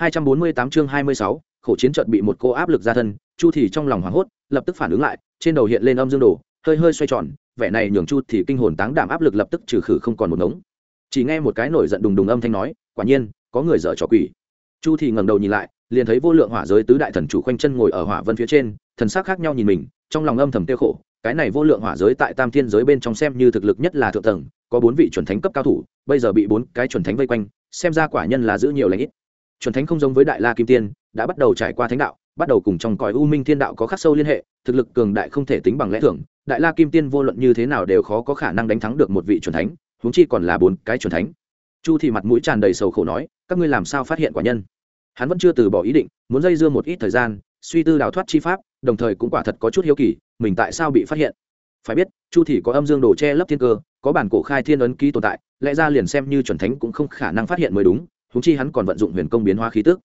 248 chương 26, khổ chiến trận bị một cô áp lực ra thân, Chu thì trong lòng hoảng hốt, lập tức phản ứng lại, trên đầu hiện lên âm dương đồ, hơi hơi xoay tròn, vẻ này nhường Chu thì kinh hồn táng đảm áp lực lập tức trừ khử không còn một ngống. Chỉ nghe một cái nổi giận đùng đùng âm thanh nói, quả nhiên, có người dở trò quỷ. Chu thì ngẩng đầu nhìn lại, liền thấy vô lượng hỏa giới tứ đại thần chủ quanh chân ngồi ở hỏa vân phía trên, thần sắc khác nhau nhìn mình, trong lòng âm thầm tiêu khổ, cái này vô lượng hỏa giới tại Tam Thiên giới bên trong xem như thực lực nhất là thượng tầng, có bốn vị chuẩn thánh cấp cao thủ, bây giờ bị bốn cái chuẩn thánh vây quanh, xem ra quả nhân là giữ nhiều lãnh ít chuẩn thánh không giống với đại la kim tiên, đã bắt đầu trải qua thánh đạo, bắt đầu cùng trong cõi u minh thiên đạo có khắc sâu liên hệ, thực lực cường đại không thể tính bằng lẽ thường, đại la kim tiên vô luận như thế nào đều khó có khả năng đánh thắng được một vị chuẩn thánh, huống chi còn là bốn cái chuẩn thánh. Chu thì mặt mũi tràn đầy sầu khổ nói, các ngươi làm sao phát hiện quả nhân? Hắn vẫn chưa từ bỏ ý định, muốn dây dưa một ít thời gian, suy tư đào thoát chi pháp, đồng thời cũng quả thật có chút hiếu kỳ, mình tại sao bị phát hiện? Phải biết, chu thì có âm dương đồ che lấp thiên cơ, có bản cổ khai thiên ấn ký tồn tại, lẽ ra liền xem như chuẩn thánh cũng không khả năng phát hiện mới đúng húng chi hắn còn vận dụng huyền công biến hóa khí tức.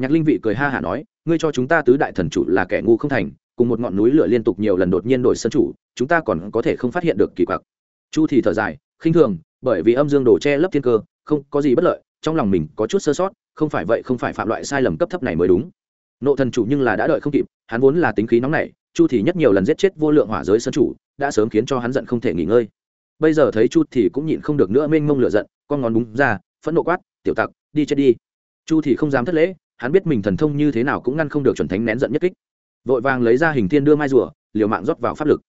Nhạc linh vị cười ha hả nói, ngươi cho chúng ta tứ đại thần chủ là kẻ ngu không thành, cùng một ngọn núi lửa liên tục nhiều lần đột nhiên đổi sân chủ, chúng ta còn có thể không phát hiện được kỳ quặc. Chu thì thở dài, khinh thường, bởi vì âm dương đồ che lấp thiên cơ, không có gì bất lợi, trong lòng mình có chút sơ sót, không phải vậy không phải phạm loại sai lầm cấp thấp này mới đúng. Nộ thần chủ nhưng là đã đợi không kịp, hắn vốn là tính khí nóng nảy, chu thì nhất nhiều lần giết chết vô lượng hỏa giới sân chủ, đã sớm khiến cho hắn giận không thể nghỉ ngơi. Bây giờ thấy chu thì cũng nhịn không được nữa mênh mông lửa giận, con ngón đúng ra, phẫn nộ quát, tiểu tặc đi chết đi. Chu thì không dám thất lễ hắn biết mình thần thông như thế nào cũng ngăn không được chuẩn thánh nén giận nhất kích. Vội vàng lấy ra hình thiên đưa mai rùa liều mạng rót vào pháp lực.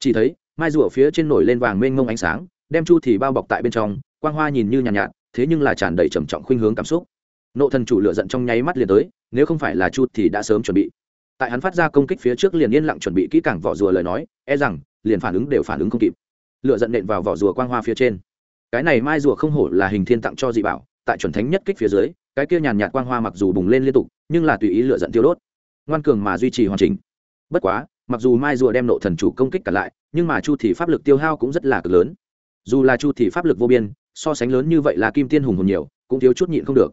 Chỉ thấy mai rùa phía trên nổi lên vàng mênh mông ánh sáng đem chu thì bao bọc tại bên trong quang hoa nhìn như nhàn nhạt, nhạt thế nhưng là tràn đầy trầm trọng khuynh hướng cảm xúc. Nộ thần chủ lựa giận trong nháy mắt liền tới nếu không phải là chu thì đã sớm chuẩn bị. Tại hắn phát ra công kích phía trước liền yên lặng chuẩn bị kỹ càng vỏ rùa lời nói e rằng liền phản ứng đều phản ứng không kịp. Lựa giận nện vào vỏ rùa quang hoa phía trên. Cái này mai rùa không hổ là hình thiên tặng cho dị bảo tại chuẩn thánh nhất kích phía dưới, cái kia nhàn nhạt quang hoa mặc dù bùng lên liên tục, nhưng là tùy ý lựa giận tiêu đốt. Ngoan cường mà duy trì hoàn chỉnh. Bất quá, mặc dù mai rùa đem nộ thần chủ công kích cả lại, nhưng mà chu thì pháp lực tiêu hao cũng rất là cực lớn. Dù là chu thì pháp lực vô biên, so sánh lớn như vậy là kim tiên hùng hồn nhiều, cũng thiếu chút nhịn không được.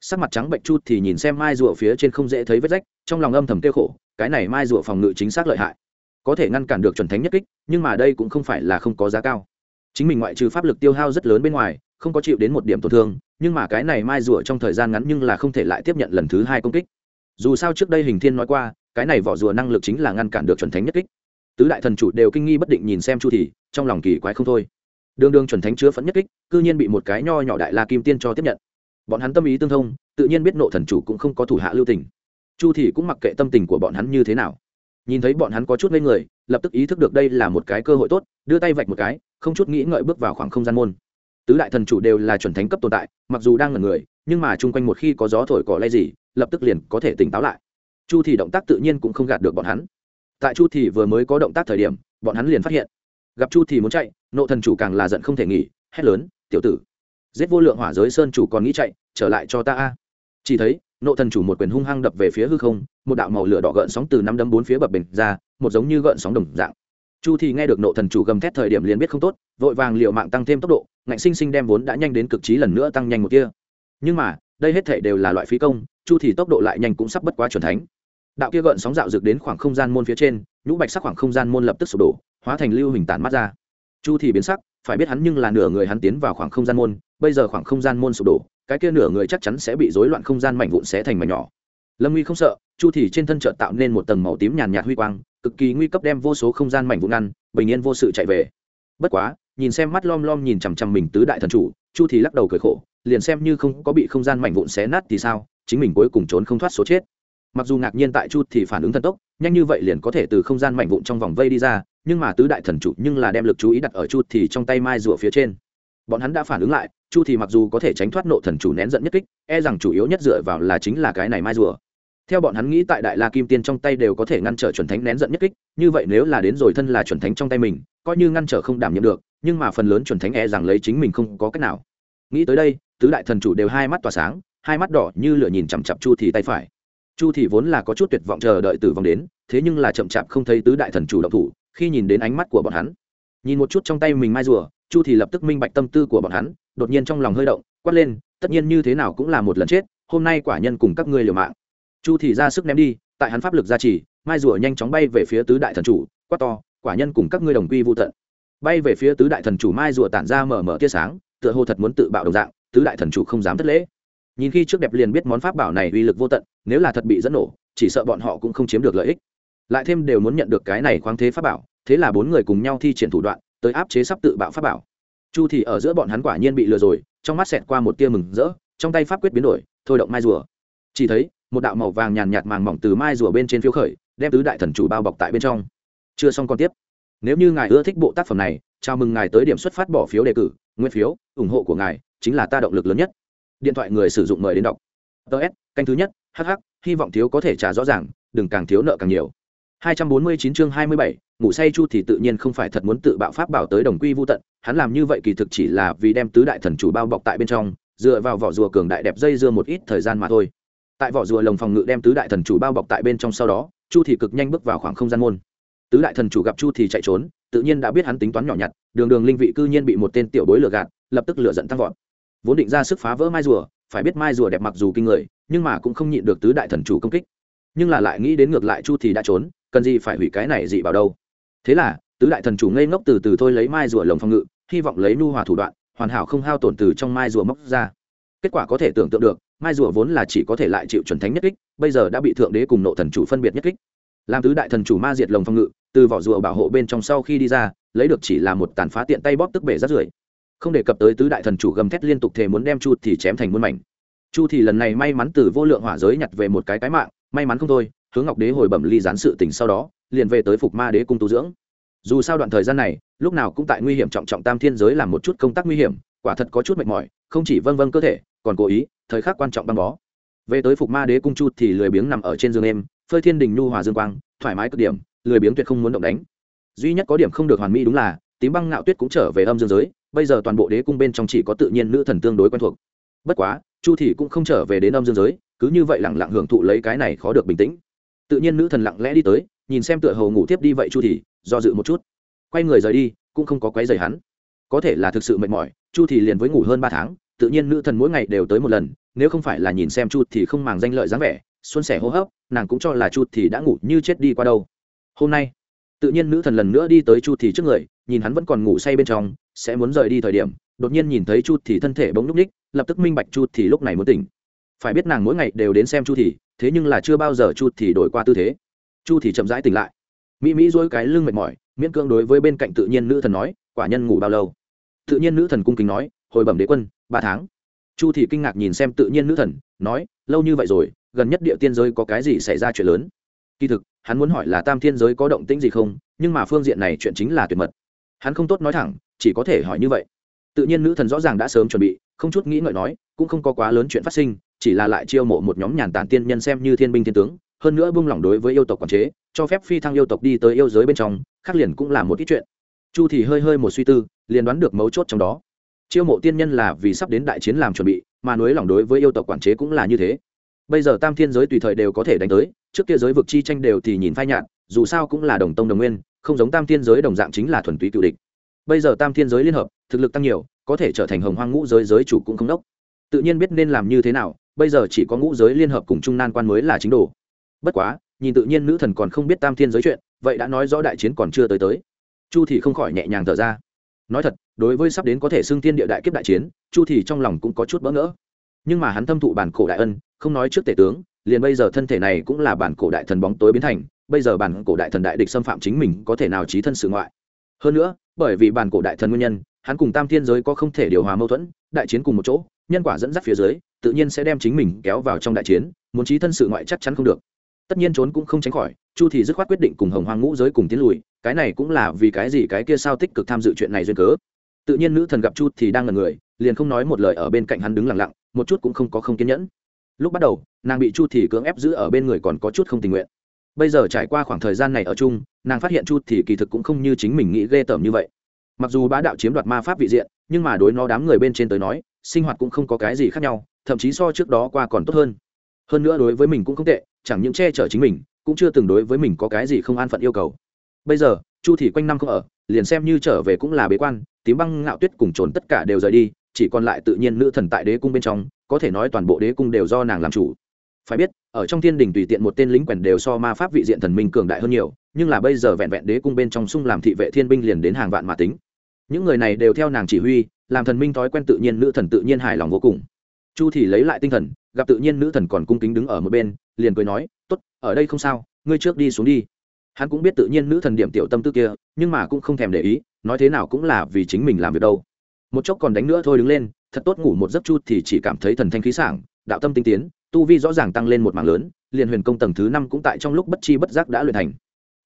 Sắc mặt trắng bệnh chu thì nhìn xem mai rùa phía trên không dễ thấy vết rách, trong lòng âm thầm tiêu khổ, cái này mai rùa phòng ngự chính xác lợi hại. Có thể ngăn cản được chuẩn thánh nhất kích, nhưng mà đây cũng không phải là không có giá cao. Chính mình ngoại trừ pháp lực tiêu hao rất lớn bên ngoài, không có chịu đến một điểm tổn thương nhưng mà cái này mai rùa trong thời gian ngắn nhưng là không thể lại tiếp nhận lần thứ hai công kích. Dù sao trước đây hình thiên nói qua, cái này vỏ rùa năng lực chính là ngăn cản được chuẩn thánh nhất kích. Tứ đại thần chủ đều kinh nghi bất định nhìn xem chu thì trong lòng kỳ quái không thôi. Đường đường chuẩn thánh chứa phẫn nhất kích, cư nhiên bị một cái nho nhỏ đại la kim tiên cho tiếp nhận. Bọn hắn tâm ý tương thông, tự nhiên biết nộ thần chủ cũng không có thủ hạ lưu tình. Chu thì cũng mặc kệ tâm tình của bọn hắn như thế nào. Nhìn thấy bọn hắn có chút ngây người, lập tức ý thức được đây là một cái cơ hội tốt, đưa tay vạch một cái, không chút nghĩ ngợi bước vào khoảng không gian môn tứ đại thần chủ đều là chuẩn thánh cấp tồn tại, mặc dù đang là người, nhưng mà chung quanh một khi có gió thổi cỏ lay gì, lập tức liền có thể tỉnh táo lại. Chu thì động tác tự nhiên cũng không gạt được bọn hắn. Tại chu thì vừa mới có động tác thời điểm, bọn hắn liền phát hiện. Gặp chu thì muốn chạy, nộ thần chủ càng là giận không thể nghỉ, hét lớn, tiểu tử, giết vô lượng hỏa giới sơn chủ còn nghĩ chạy, trở lại cho ta a. Chỉ thấy, nộ thần chủ một quyền hung hăng đập về phía hư không, một đạo màu lửa đỏ gợn sóng từ năm đấm bốn phía bập bình ra, một giống như gợn sóng đồng dạng. Chu thì nghe được nộ thần chủ gầm thét thời điểm liền biết không tốt, vội vàng liều mạng tăng thêm tốc độ ngạnh sinh sinh đem vốn đã nhanh đến cực trí lần nữa tăng nhanh một kia nhưng mà, đây hết thể đều là loại phí công, chu thì tốc độ lại nhanh cũng sắp bất quá chuẩn thánh. Đạo kia gợn sóng dạo dược đến khoảng không gian môn phía trên, nhũ bạch sắc khoảng không gian môn lập tức sụp đổ, hóa thành lưu hình tản mắt ra. Chu thì biến sắc, phải biết hắn nhưng là nửa người hắn tiến vào khoảng không gian môn, bây giờ khoảng không gian môn sụp đổ, cái kia nửa người chắc chắn sẽ bị rối loạn không gian mảnh vụn xé thành mảnh nhỏ. Lâm nguy không sợ, chu thì trên thân chợt tạo nên một tầng màu tím nhàn nhạt huy quang, cực kỳ nguy cấp đem vô số không gian mảnh vụn ngăn, bình yên vô sự chạy về. Bất quá nhìn xem mắt lom lom nhìn chằm chằm mình tứ đại thần chủ, chu thì lắc đầu cười khổ, liền xem như không có bị không gian mảnh vụn xé nát thì sao, chính mình cuối cùng trốn không thoát số chết. Mặc dù ngạc nhiên tại chu thì phản ứng thần tốc, nhanh như vậy liền có thể từ không gian mảnh vụn trong vòng vây đi ra, nhưng mà tứ đại thần chủ nhưng là đem lực chú ý đặt ở chu thì trong tay mai rùa phía trên. Bọn hắn đã phản ứng lại, chu thì mặc dù có thể tránh thoát nộ thần chủ nén giận nhất kích e rằng chủ yếu nhất dựa vào là chính là cái này mai rùa. Theo bọn hắn nghĩ tại đại la kim tiên trong tay đều có thể ngăn trở chuẩn thánh nén giận nhất kích, như vậy nếu là đến rồi thân là chuẩn thánh trong tay mình, coi như ngăn trở không đảm nhiệm được nhưng mà phần lớn chuẩn thánh e rằng lấy chính mình không có cách nào. Nghĩ tới đây, tứ đại thần chủ đều hai mắt tỏa sáng, hai mắt đỏ như lửa nhìn chằm chặp chu thì tay phải. Chu thì vốn là có chút tuyệt vọng chờ đợi tử vong đến, thế nhưng là chậm chạp không thấy tứ đại thần chủ động thủ, khi nhìn đến ánh mắt của bọn hắn. Nhìn một chút trong tay mình mai rùa, chu thì lập tức minh bạch tâm tư của bọn hắn, đột nhiên trong lòng hơi động, quát lên, tất nhiên như thế nào cũng là một lần chết, hôm nay quả nhân cùng các ngươi liều mạng. Chu thì ra sức ném đi, tại hắn pháp lực gia trì, mai rùa nhanh chóng bay về phía tứ đại thần chủ, quát to, quả nhân cùng các ngươi đồng quy vô tận bay về phía tứ đại thần chủ mai rùa tản ra mở mở tia sáng, tựa hồ thật muốn tự bạo đồng dạng, tứ đại thần chủ không dám thất lễ. Nhìn khi trước đẹp liền biết món pháp bảo này uy lực vô tận, nếu là thật bị dẫn nổ, chỉ sợ bọn họ cũng không chiếm được lợi ích. Lại thêm đều muốn nhận được cái này khoáng thế pháp bảo, thế là bốn người cùng nhau thi triển thủ đoạn, tới áp chế sắp tự bạo pháp bảo. Chu thì ở giữa bọn hắn quả nhiên bị lừa rồi, trong mắt xẹt qua một tia mừng rỡ, trong tay pháp quyết biến đổi, thôi động mai rùa. Chỉ thấy, một đạo màu vàng nhàn nhạt màng mỏng từ mai rùa bên trên phiếu khởi, đem tứ đại thần chủ bao bọc tại bên trong. Chưa xong còn tiếp nếu như ngài ưa thích bộ tác phẩm này chào mừng ngài tới điểm xuất phát bỏ phiếu đề cử nguyên phiếu ủng hộ của ngài chính là ta động lực lớn nhất. Điện thoại người sử dụng mời đến đọc. Ts canh thứ nhất hh hy vọng thiếu có thể trả rõ ràng đừng càng thiếu nợ càng nhiều. 249 chương 27, ngủ say chu thì tự nhiên không phải thật muốn tự bạo pháp bảo tới đồng quy vu tận hắn làm như vậy kỳ thực chỉ là vì đem tứ đại thần chủ bao bọc tại bên trong dựa vào vỏ rùa cường đại đẹp dây dưa một ít thời gian mà thôi. Tại vỏ rùa lồng phòng ngự đem tứ đại thần chủ bao bọc tại bên trong sau đó chu thì cực nhanh bước vào khoảng không gian môn tứ đại thần chủ gặp chu thì chạy trốn, tự nhiên đã biết hắn tính toán nhỏ nhặt, đường đường linh vị cư nhiên bị một tên tiểu bối lừa gạt, lập tức lửa giận tăng vọt. Vốn định ra sức phá vỡ mai rùa, phải biết mai rùa đẹp mặc dù kinh người, nhưng mà cũng không nhịn được tứ đại thần chủ công kích. Nhưng là lại nghĩ đến ngược lại chu thì đã trốn, cần gì phải hủy cái này dị bảo đâu. Thế là, tứ đại thần chủ ngây ngốc từ từ thôi lấy mai rùa lồng phòng ngự, hy vọng lấy nu hòa thủ đoạn, hoàn hảo không hao tổn từ trong mai rùa móc ra. Kết quả có thể tưởng tượng được, mai rùa vốn là chỉ có thể lại chịu chuẩn thánh nhất kích, bây giờ đã bị thượng đế cùng nộ thần chủ phân biệt nhất kích. Làm tứ đại thần chủ ma diệt lồng phòng ngự từ vỏ rùa bảo hộ bên trong sau khi đi ra, lấy được chỉ là một tàn phá tiện tay bóp tức bể rát rưởi. Không đề cập tới tứ đại thần chủ gầm thét liên tục thề muốn đem chu thì chém thành muôn mảnh. Chu thì lần này may mắn từ vô lượng hỏa giới nhặt về một cái cái mạng, may mắn không thôi, hướng ngọc đế hồi bẩm ly gián sự tình sau đó, liền về tới phục ma đế cung tu dưỡng. Dù sao đoạn thời gian này, lúc nào cũng tại nguy hiểm trọng trọng tam thiên giới làm một chút công tác nguy hiểm, quả thật có chút mệt mỏi, không chỉ vâng vâng cơ thể, còn cố ý, thời khắc quan trọng băng bó. Về tới phục ma đế cung chu thì lười biếng nằm ở trên giường em phơi thiên đình nhu hòa dương quang, thoải mái cực điểm lười biếng tuyệt không muốn động đánh. Duy nhất có điểm không được hoàn mỹ đúng là, tím băng ngạo tuyết cũng trở về âm dương giới, bây giờ toàn bộ đế cung bên trong chỉ có tự nhiên nữ thần tương đối quen thuộc. Bất quá, chu thì cũng không trở về đến âm dương giới, cứ như vậy lẳng lặng hưởng thụ lấy cái này khó được bình tĩnh. Tự nhiên nữ thần lặng lẽ đi tới, nhìn xem tựa hồ ngủ tiếp đi vậy chu thì do dự một chút. Quay người rời đi, cũng không có quấy rầy hắn. Có thể là thực sự mệt mỏi, chu thì liền với ngủ hơn ba tháng, tự nhiên nữ thần mỗi ngày đều tới một lần, nếu không phải là nhìn xem chu thì không màng danh lợi dáng vẻ, xuân sẻ hô hấp, nàng cũng cho là chu thì đã ngủ như chết đi qua đâu hôm nay, tự nhiên nữ thần lần nữa đi tới chu thì trước người, nhìn hắn vẫn còn ngủ say bên trong, sẽ muốn rời đi thời điểm, đột nhiên nhìn thấy chu thì thân thể bỗng lúc ních, lập tức minh bạch chu thì lúc này muốn tỉnh. Phải biết nàng mỗi ngày đều đến xem chu thì, thế nhưng là chưa bao giờ chu thì đổi qua tư thế. Chu thì chậm rãi tỉnh lại. Mỹ mỹ duỗi cái lưng mệt mỏi, miễn cưỡng đối với bên cạnh tự nhiên nữ thần nói, quả nhân ngủ bao lâu? Tự nhiên nữ thần cung kính nói, hồi bẩm đế quân, ba tháng. Chu thì kinh ngạc nhìn xem tự nhiên nữ thần, nói, lâu như vậy rồi, gần nhất địa tiên giới có cái gì xảy ra chuyện lớn? Kỳ thực, hắn muốn hỏi là tam thiên giới có động tĩnh gì không, nhưng mà phương diện này chuyện chính là tuyệt mật. Hắn không tốt nói thẳng, chỉ có thể hỏi như vậy. Tự nhiên nữ thần rõ ràng đã sớm chuẩn bị, không chút nghĩ ngợi nói, cũng không có quá lớn chuyện phát sinh, chỉ là lại chiêu mộ một nhóm nhàn tản tiên nhân xem như thiên binh thiên tướng, hơn nữa buông lỏng đối với yêu tộc quản chế, cho phép phi thăng yêu tộc đi tới yêu giới bên trong, khác liền cũng là một ít chuyện. Chu thì hơi hơi một suy tư, liền đoán được mấu chốt trong đó. Chiêu mộ tiên nhân là vì sắp đến đại chiến làm chuẩn bị, mà núi lỏng đối với yêu tộc quản chế cũng là như thế bây giờ tam thiên giới tùy thời đều có thể đánh tới, trước kia giới vực chi tranh đều thì nhìn phai nhạt, dù sao cũng là đồng tông đồng nguyên, không giống tam thiên giới đồng dạng chính là thuần túy cựu địch. Bây giờ tam thiên giới liên hợp, thực lực tăng nhiều, có thể trở thành hồng hoang ngũ giới giới chủ cũng không đốc. Tự nhiên biết nên làm như thế nào, bây giờ chỉ có ngũ giới liên hợp cùng trung nan quan mới là chính đồ. Bất quá, nhìn tự nhiên nữ thần còn không biết tam thiên giới chuyện, vậy đã nói rõ đại chiến còn chưa tới tới. Chu thì không khỏi nhẹ nhàng thở ra. Nói thật, đối với sắp đến có thể xưng thiên địa đại kiếp đại chiến, chu thì trong lòng cũng có chút bỡ ngỡ nhưng mà hắn thâm thụ bản cổ đại ân, không nói trước tể tướng, liền bây giờ thân thể này cũng là bản cổ đại thần bóng tối biến thành, bây giờ bản cổ đại thần đại địch xâm phạm chính mình có thể nào trí thân sự ngoại. Hơn nữa, bởi vì bản cổ đại thần nguyên nhân, hắn cùng tam thiên giới có không thể điều hòa mâu thuẫn, đại chiến cùng một chỗ, nhân quả dẫn dắt phía dưới, tự nhiên sẽ đem chính mình kéo vào trong đại chiến, muốn trí thân sự ngoại chắc chắn không được. Tất nhiên trốn cũng không tránh khỏi, chu thì dứt khoát quyết định cùng hồng hoang ngũ giới cùng tiến lùi, cái này cũng là vì cái gì cái kia sao tích cực tham dự chuyện này duyên cớ tự nhiên nữ thần gặp chu thì đang là người, liền không nói một lời ở bên cạnh hắn đứng lặng lặng, một chút cũng không có không kiên nhẫn. Lúc bắt đầu, nàng bị chu thì cưỡng ép giữ ở bên người còn có chút không tình nguyện. Bây giờ trải qua khoảng thời gian này ở chung, nàng phát hiện chu thì kỳ thực cũng không như chính mình nghĩ ghê tởm như vậy. Mặc dù bá đạo chiếm đoạt ma pháp vị diện, nhưng mà đối nó đám người bên trên tới nói, sinh hoạt cũng không có cái gì khác nhau, thậm chí so trước đó qua còn tốt hơn. Hơn nữa đối với mình cũng không tệ, chẳng những che chở chính mình, cũng chưa từng đối với mình có cái gì không an phận yêu cầu. Bây giờ, chu thì quanh năm không ở, liền xem như trở về cũng là bế quan tím băng ngạo tuyết cùng trốn tất cả đều rời đi, chỉ còn lại tự nhiên nữ thần tại đế cung bên trong, có thể nói toàn bộ đế cung đều do nàng làm chủ. Phải biết, ở trong thiên đình tùy tiện một tên lính quèn đều so ma pháp vị diện thần minh cường đại hơn nhiều, nhưng là bây giờ vẹn vẹn đế cung bên trong sung làm thị vệ thiên binh liền đến hàng vạn mà tính. Những người này đều theo nàng chỉ huy, làm thần minh thói quen tự nhiên nữ thần tự nhiên hài lòng vô cùng. Chu thì lấy lại tinh thần, gặp tự nhiên nữ thần còn cung kính đứng ở một bên, liền cười nói, tốt, ở đây không sao, ngươi trước đi xuống đi. Hắn cũng biết tự nhiên nữ thần điểm tiểu tâm tư kia, nhưng mà cũng không thèm để ý nói thế nào cũng là vì chính mình làm việc đâu. Một chốc còn đánh nữa thôi đứng lên, thật tốt ngủ một giấc chu thì chỉ cảm thấy thần thanh khí sảng, đạo tâm tinh tiến, tu vi rõ ràng tăng lên một mảng lớn, liền huyền công tầng thứ năm cũng tại trong lúc bất chi bất giác đã luyện thành.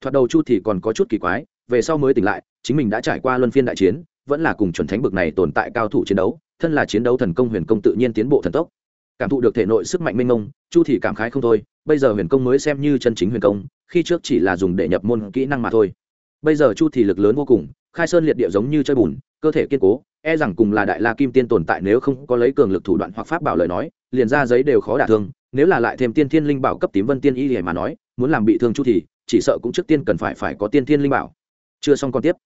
Thoạt đầu chu thì còn có chút kỳ quái, về sau mới tỉnh lại, chính mình đã trải qua luân phiên đại chiến, vẫn là cùng chuẩn thánh bực này tồn tại cao thủ chiến đấu, thân là chiến đấu thần công huyền công tự nhiên tiến bộ thần tốc. Cảm thụ được thể nội sức mạnh mênh mông, chu thì cảm khái không thôi, bây giờ huyền công mới xem như chân chính huyền công, khi trước chỉ là dùng để nhập môn kỹ năng mà thôi. Bây giờ chu thì lực lớn vô cùng khai sơn liệt địa giống như chơi bùn, cơ thể kiên cố e rằng cùng là đại la kim tiên tồn tại nếu không có lấy cường lực thủ đoạn hoặc pháp bảo lời nói, liền ra giấy đều khó đả thương, nếu là lại thêm tiên thiên linh bảo cấp tím vân tiên y lìa mà nói, muốn làm bị thương chu thì, chỉ sợ cũng trước tiên cần phải phải có tiên thiên linh bảo. Chưa xong còn tiếp.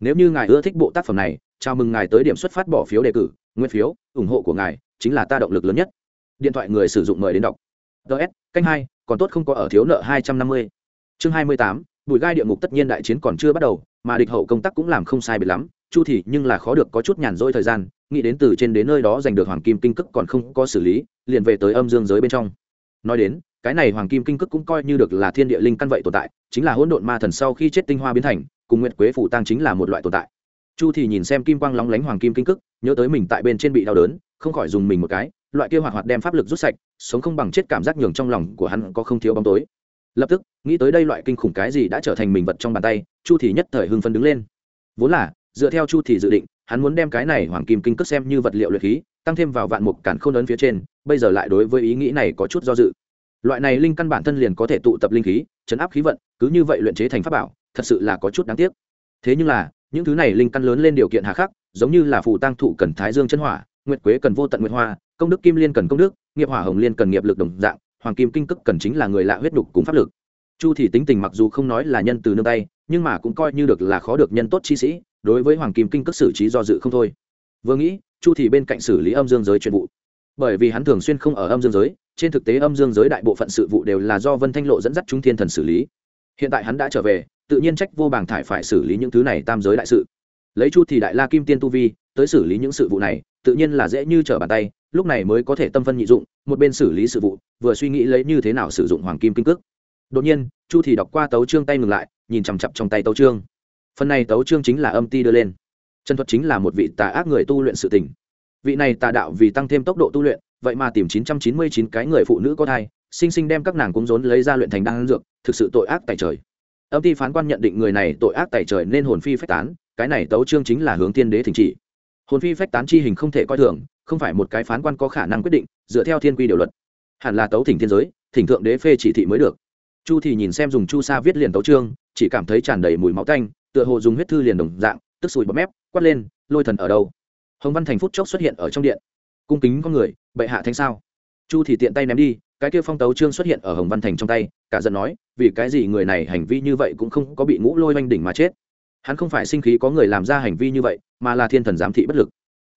Nếu như ngài ưa thích bộ tác phẩm này, chào mừng ngài tới điểm xuất phát bỏ phiếu đề cử, nguyên phiếu, ủng hộ của ngài chính là ta động lực lớn nhất. Điện thoại người sử dụng mời đến đọc. Ts canh hai, còn tốt không có ở thiếu nợ hai trăm năm mươi. Chương hai mươi tám bụi gai địa ngục tất nhiên đại chiến còn chưa bắt đầu mà địch hậu công tác cũng làm không sai biệt lắm, chu thì nhưng là khó được có chút nhàn rỗi thời gian, nghĩ đến từ trên đến nơi đó giành được hoàng kim kinh cức còn không có xử lý, liền về tới âm dương giới bên trong. Nói đến, cái này hoàng kim kinh cức cũng coi như được là thiên địa linh căn vậy tồn tại, chính là hỗn độn ma thần sau khi chết tinh hoa biến thành, cùng nguyệt quế phủ tăng chính là một loại tồn tại. Chu thì nhìn xem kim quang lóng lánh hoàng kim kinh cức nhớ tới mình tại bên trên bị đau đớn, không khỏi dùng mình một cái, loại kia hoạt hoạt đem pháp lực rút sạch, sống không bằng chết cảm giác nhường trong lòng của hắn có không thiếu bóng tối lập tức, nghĩ tới đây loại kinh khủng cái gì đã trở thành mình vật trong bàn tay, chu thì nhất thời hưng phấn đứng lên. Vốn là, dựa theo chu thì dự định, hắn muốn đem cái này hoàng kim kinh cước xem như vật liệu luyện khí, tăng thêm vào vạn mục cản không ấn phía trên, bây giờ lại đối với ý nghĩ này có chút do dự. Loại này linh căn bản thân liền có thể tụ tập linh khí, chấn áp khí vận, cứ như vậy luyện chế thành pháp bảo, thật sự là có chút đáng tiếc. Thế nhưng là, những thứ này linh căn lớn lên điều kiện hà khắc, giống như là phù tăng thụ cần thái dương chân hỏa, nguyệt quế cần vô tận nguyệt hoa, công đức kim liên cần công đức, nghiệp hỏa hồng liên cần nghiệp lực đồng dạng hoàng kim kinh cức cần chính là người lạ huyết đục cùng pháp lực. Chu thì tính tình mặc dù không nói là nhân từ nương tay, nhưng mà cũng coi như được là khó được nhân tốt chi sĩ, đối với hoàng kim kinh cức xử trí do dự không thôi. Vừa nghĩ, chu thì bên cạnh xử lý âm dương giới chuyện vụ. Bởi vì hắn thường xuyên không ở âm dương giới, trên thực tế âm dương giới đại bộ phận sự vụ đều là do vân thanh lộ dẫn dắt trung thiên thần xử lý. Hiện tại hắn đã trở về, tự nhiên trách vô bảng thải phải xử lý những thứ này tam giới đại sự. Lấy chu thì đại la kim tiên tu vi, tới xử lý những sự vụ này tự nhiên là dễ như trở bàn tay, lúc này mới có thể tâm phân nhị dụng, một bên xử lý sự vụ, vừa suy nghĩ lấy như thế nào sử dụng hoàng kim kinh cước. Đột nhiên, chu thì đọc qua tấu trương tay ngừng lại, nhìn chằm chặp trong tay tấu trương phần này tấu trương chính là âm ti đưa lên. Chân thuật chính là một vị tà ác người tu luyện sự tình. Vị này tà đạo vì tăng thêm tốc độ tu luyện, vậy mà tìm 999 cái người phụ nữ có thai, sinh sinh đem các nàng cúng rốn lấy ra luyện thành đan dược, thực sự tội ác tại trời. Âm ti phán quan nhận định người này tội ác tại trời nên hồn phi phách tán, cái này tấu trương chính là hướng tiên đế thỉnh chỉ hồn phi phách tán chi hình không thể coi thường, không phải một cái phán quan có khả năng quyết định, dựa theo thiên quy điều luật. Hẳn là tấu thỉnh thiên giới, thỉnh thượng đế phê chỉ thị mới được. Chu thì nhìn xem dùng chu sa viết liền tấu trương chỉ cảm thấy tràn đầy mùi máu tanh, tựa hồ dùng huyết thư liền đồng dạng, tức sùi bọt mép, quát lên, lôi thần ở đâu? Hồng văn thành phút chốc xuất hiện ở trong điện. Cung kính con người, bệ hạ thánh sao? Chu thì tiện tay ném đi, cái kia phong tấu trương xuất hiện ở hồng văn thành trong tay, cả giận nói, vì cái gì người này hành vi như vậy cũng không có bị ngũ lôi oanh đỉnh mà chết? Hắn không phải sinh khí có người làm ra hành vi như vậy, mà là thiên thần giám thị bất lực.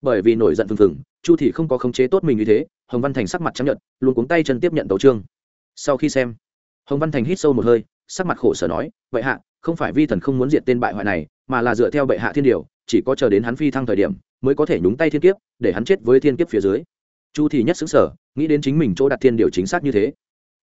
Bởi vì nổi giận phừng phừng, chu thị không có khống chế tốt mình như thế, hồng văn thành sắc mặt chấp nhận luôn cuống tay chân tiếp nhận tấu trương sau khi xem, hồng văn thành hít sâu một hơi, sắc mặt khổ sở nói vậy hạ, không phải vi thần không muốn diệt tên bại hoại này, mà là dựa theo bệ hạ thiên điều, chỉ có chờ đến hắn phi thăng thời điểm, mới có thể nhúng tay thiên kiếp, để hắn chết với thiên kiếp phía dưới. Chu thì nhất xứng sở nghĩ đến chính mình chỗ đặt thiên điều chính xác như thế.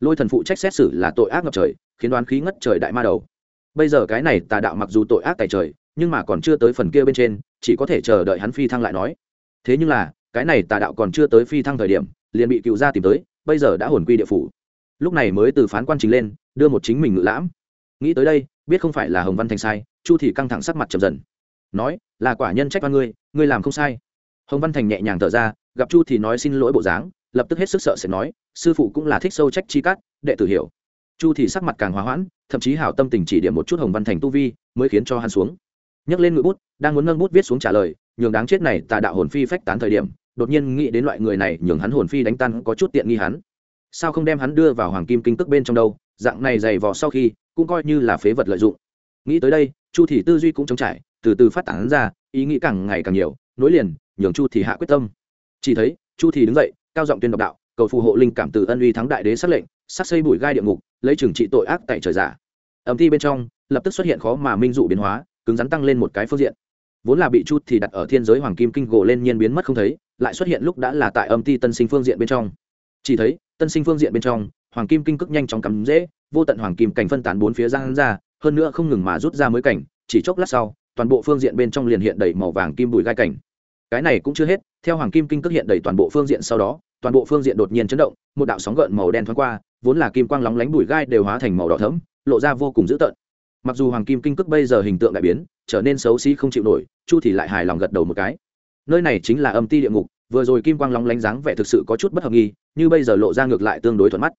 Lôi thần phụ trách xét xử là tội ác ngập trời, khiến đoán khí ngất trời đại ma đầu bây giờ cái này tà đạo mặc dù tội ác tại trời, nhưng mà còn chưa tới phần kia bên trên, chỉ có thể chờ đợi hắn phi thăng lại nói. Thế nhưng là, cái này tà đạo còn chưa tới phi thăng thời điểm, liền bị cựu gia tìm tới, bây giờ đã hồn quy địa phủ. Lúc này mới từ phán quan trình lên, đưa một chính mình ngự lãm. Nghĩ tới đây, biết không phải là hồng văn thành sai, chu thì căng thẳng sắc mặt chậm dần. Nói, là quả nhân trách văn ngươi ngươi làm không sai. Hồng văn thành nhẹ nhàng thở ra, gặp chu thì nói xin lỗi bộ dáng, lập tức hết sức sợ sẽ nói, sư phụ cũng là thích sâu trách chi cắt đệ tử hiểu chu thì sắc mặt càng hòa hoãn, thậm chí hảo tâm tình chỉ điểm một chút hồng văn thành tu vi, mới khiến cho hắn xuống. Nhấc lên ngự bút, đang muốn nâng bút viết xuống trả lời, nhường đáng chết này tà đạo hồn phi phách tán thời điểm, đột nhiên nghĩ đến loại người này, nhường hắn hồn phi đánh tan có chút tiện nghi hắn. Sao không đem hắn đưa vào hoàng kim kinh tức bên trong đâu, dạng này dày vò sau khi, cũng coi như là phế vật lợi dụng. Nghĩ tới đây, chu thì tư duy cũng chống trải, từ từ phát tán ra, ý nghĩ càng ngày càng nhiều, nối liền, nhường chu thì hạ quyết tâm. Chỉ thấy, chu thì đứng dậy, cao giọng tuyên độc đạo, cầu phù hộ linh cảm từ ân uy thắng đại đế xác lệnh sắc xây bụi gai địa ngục, lấy trừng trị tội ác tại trời giả. Ẩm thi bên trong, lập tức xuất hiện khó mà minh dụ biến hóa, cứng rắn tăng lên một cái phương diện. Vốn là bị chút thì đặt ở thiên giới hoàng kim kinh gỗ lên nhiên biến mất không thấy, lại xuất hiện lúc đã là tại âm ti tân sinh phương diện bên trong. Chỉ thấy, tân sinh phương diện bên trong, hoàng kim kinh cước nhanh chóng cắm dễ vô tận hoàng kim cảnh phân tán bốn phía ra hắn ra, hơn nữa không ngừng mà rút ra mới cảnh, chỉ chốc lát sau, toàn bộ phương diện bên trong liền hiện đầy màu vàng kim bùi gai cảnh. Cái này cũng chưa hết, theo hoàng kim kinh cước hiện đầy toàn bộ phương diện sau đó, toàn bộ phương diện đột nhiên chấn động, một đạo sóng gợn màu đen thoáng qua vốn là kim quang lóng lánh bụi gai đều hóa thành màu đỏ thẫm, lộ ra vô cùng dữ tợn. Mặc dù hoàng kim kinh cước bây giờ hình tượng đại biến, trở nên xấu xí không chịu nổi, chu thì lại hài lòng gật đầu một cái. Nơi này chính là âm ti địa ngục, vừa rồi kim quang lóng lánh dáng vẻ thực sự có chút bất hợp nghi, như bây giờ lộ ra ngược lại tương đối thuận mắt.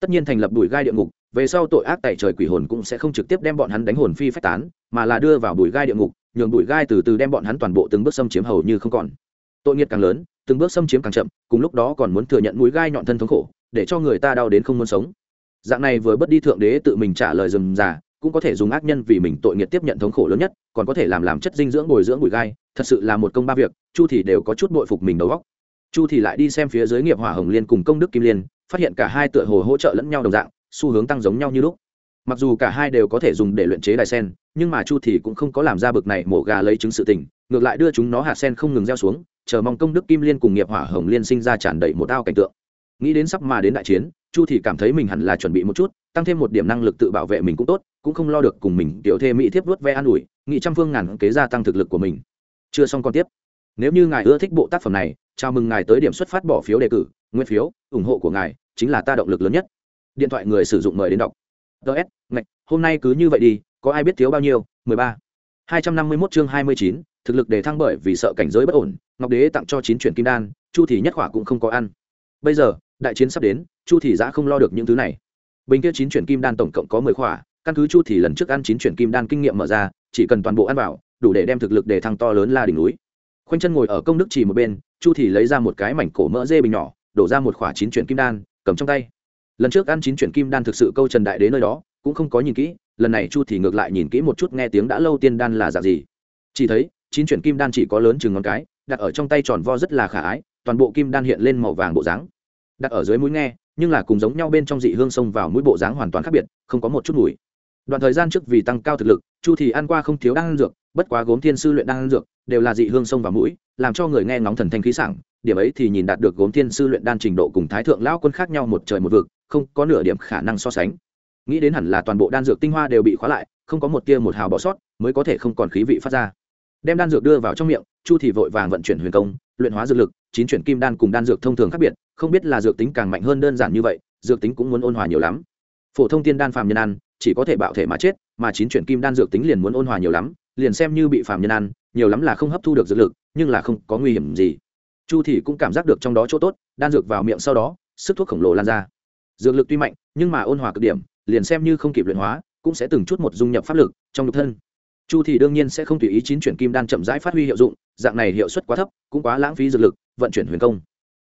Tất nhiên thành lập bụi gai địa ngục, về sau tội ác tại trời quỷ hồn cũng sẽ không trực tiếp đem bọn hắn đánh hồn phi phách tán, mà là đưa vào bụi gai địa ngục, nhường bụi gai từ từ đem bọn hắn toàn bộ từng bước xâm chiếm hầu như không còn. Tội nghiệt càng lớn, từng bước xâm chiếm càng chậm, cùng lúc đó còn muốn thừa nhận mũi gai nhọn thân thống khổ để cho người ta đau đến không muốn sống. Dạng này vừa bất đi thượng đế tự mình trả lời rừng già cũng có thể dùng ác nhân vì mình tội nghiệt tiếp nhận thống khổ lớn nhất, còn có thể làm làm chất dinh dưỡng bồi dưỡng bụi gai, thật sự là một công ba việc, chu thì đều có chút bội phục mình đầu góc chu thì lại đi xem phía dưới nghiệp hỏa hồng liên cùng công đức kim liên, phát hiện cả hai tựa hồ hỗ trợ lẫn nhau đồng dạng, xu hướng tăng giống nhau như lúc. Mặc dù cả hai đều có thể dùng để luyện chế đài sen, nhưng mà chu thì cũng không có làm ra bực này mổ gà lấy chứng sự tình, ngược lại đưa chúng nó hạt sen không ngừng gieo xuống, chờ mong công đức kim liên cùng nghiệp hỏa hồng liên sinh ra tràn đầy một ao cảnh tượng nghĩ đến sắp mà đến đại chiến chu thì cảm thấy mình hẳn là chuẩn bị một chút tăng thêm một điểm năng lực tự bảo vệ mình cũng tốt cũng không lo được cùng mình tiểu thê mỹ thiếp vuốt ve an ủi nghị trăm phương ngàn kế gia tăng thực lực của mình. Chưa xong còn tiếp. Nếu như ngài ưa thích bộ tác phẩm này chào mừng ngài tới điểm xuất phát bỏ phiếu đề cử nguyên phiếu ủng hộ của ngài chính là ta động lực lớn nhất. Điện thoại người sử dụng mời đến đọc. Ts ngạch hôm nay cứ như vậy đi có ai biết thiếu bao nhiêu? 13. 251 chương 29, thực lực để thăng bởi vì sợ cảnh giới bất ổn ngọc đế tặng cho chín chuyển kim đan chu thì nhất khỏa cũng không có ăn. Bây giờ đại chiến sắp đến, chu thì giã không lo được những thứ này. Bình kia chín chuyển kim đan tổng cộng có mười khỏa, căn cứ chu thì lần trước ăn chín chuyển kim đan kinh nghiệm mở ra, chỉ cần toàn bộ ăn vào, đủ để đem thực lực để thăng to lớn la đỉnh núi. Khoanh chân ngồi ở công đức chỉ một bên, chu thì lấy ra một cái mảnh cổ mỡ dê bình nhỏ, đổ ra một khỏa chín chuyển kim đan, cầm trong tay. Lần trước ăn chín chuyển kim đan thực sự câu trần đại đến nơi đó, cũng không có nhìn kỹ, lần này chu thì ngược lại nhìn kỹ một chút nghe tiếng đã lâu tiên đan là dạng gì. Chỉ thấy, chín chuyển kim đan chỉ có lớn chừng ngón cái, đặt ở trong tay tròn vo rất là khả ái, toàn bộ kim đan hiện lên màu vàng bộ dáng đặt ở dưới mũi nghe, nhưng là cùng giống nhau bên trong dị hương xông vào mũi bộ dáng hoàn toàn khác biệt, không có một chút mùi. Đoạn thời gian trước vì tăng cao thực lực, chu thì ăn qua không thiếu đan dược, bất quá gốm thiên sư luyện đan dược, đều là dị hương xông vào mũi, làm cho người nghe ngóng thần thanh khí sảng, điểm ấy thì nhìn đạt được gốm thiên sư luyện đan trình độ cùng thái thượng lão quân khác nhau một trời một vực, không có nửa điểm khả năng so sánh. Nghĩ đến hẳn là toàn bộ đan dược tinh hoa đều bị khóa lại, không có một tia một hào bỏ sót, mới có thể không còn khí vị phát ra. Đem đan dược đưa vào trong miệng, chu thì vội vàng vận chuyển huyền công, luyện hóa dược lực, chín chuyển kim đan cùng đan dược thông thường khác biệt không biết là dược tính càng mạnh hơn đơn giản như vậy, dược tính cũng muốn ôn hòa nhiều lắm. Phổ thông tiên đan phàm nhân ăn, chỉ có thể bạo thể mà chết, mà chín chuyển kim đan dược tính liền muốn ôn hòa nhiều lắm, liền xem như bị phàm nhân ăn, nhiều lắm là không hấp thu được dược lực, nhưng là không có nguy hiểm gì. Chu thì cũng cảm giác được trong đó chỗ tốt, đan dược vào miệng sau đó, sức thuốc khổng lồ lan ra. Dược lực tuy mạnh, nhưng mà ôn hòa cực điểm, liền xem như không kịp luyện hóa, cũng sẽ từng chút một dung nhập pháp lực trong nhục thân. Chu thì đương nhiên sẽ không tùy ý chín chuyển kim đan chậm rãi phát huy hiệu dụng, dạng này hiệu suất quá thấp, cũng quá lãng phí dược lực, vận chuyển huyền công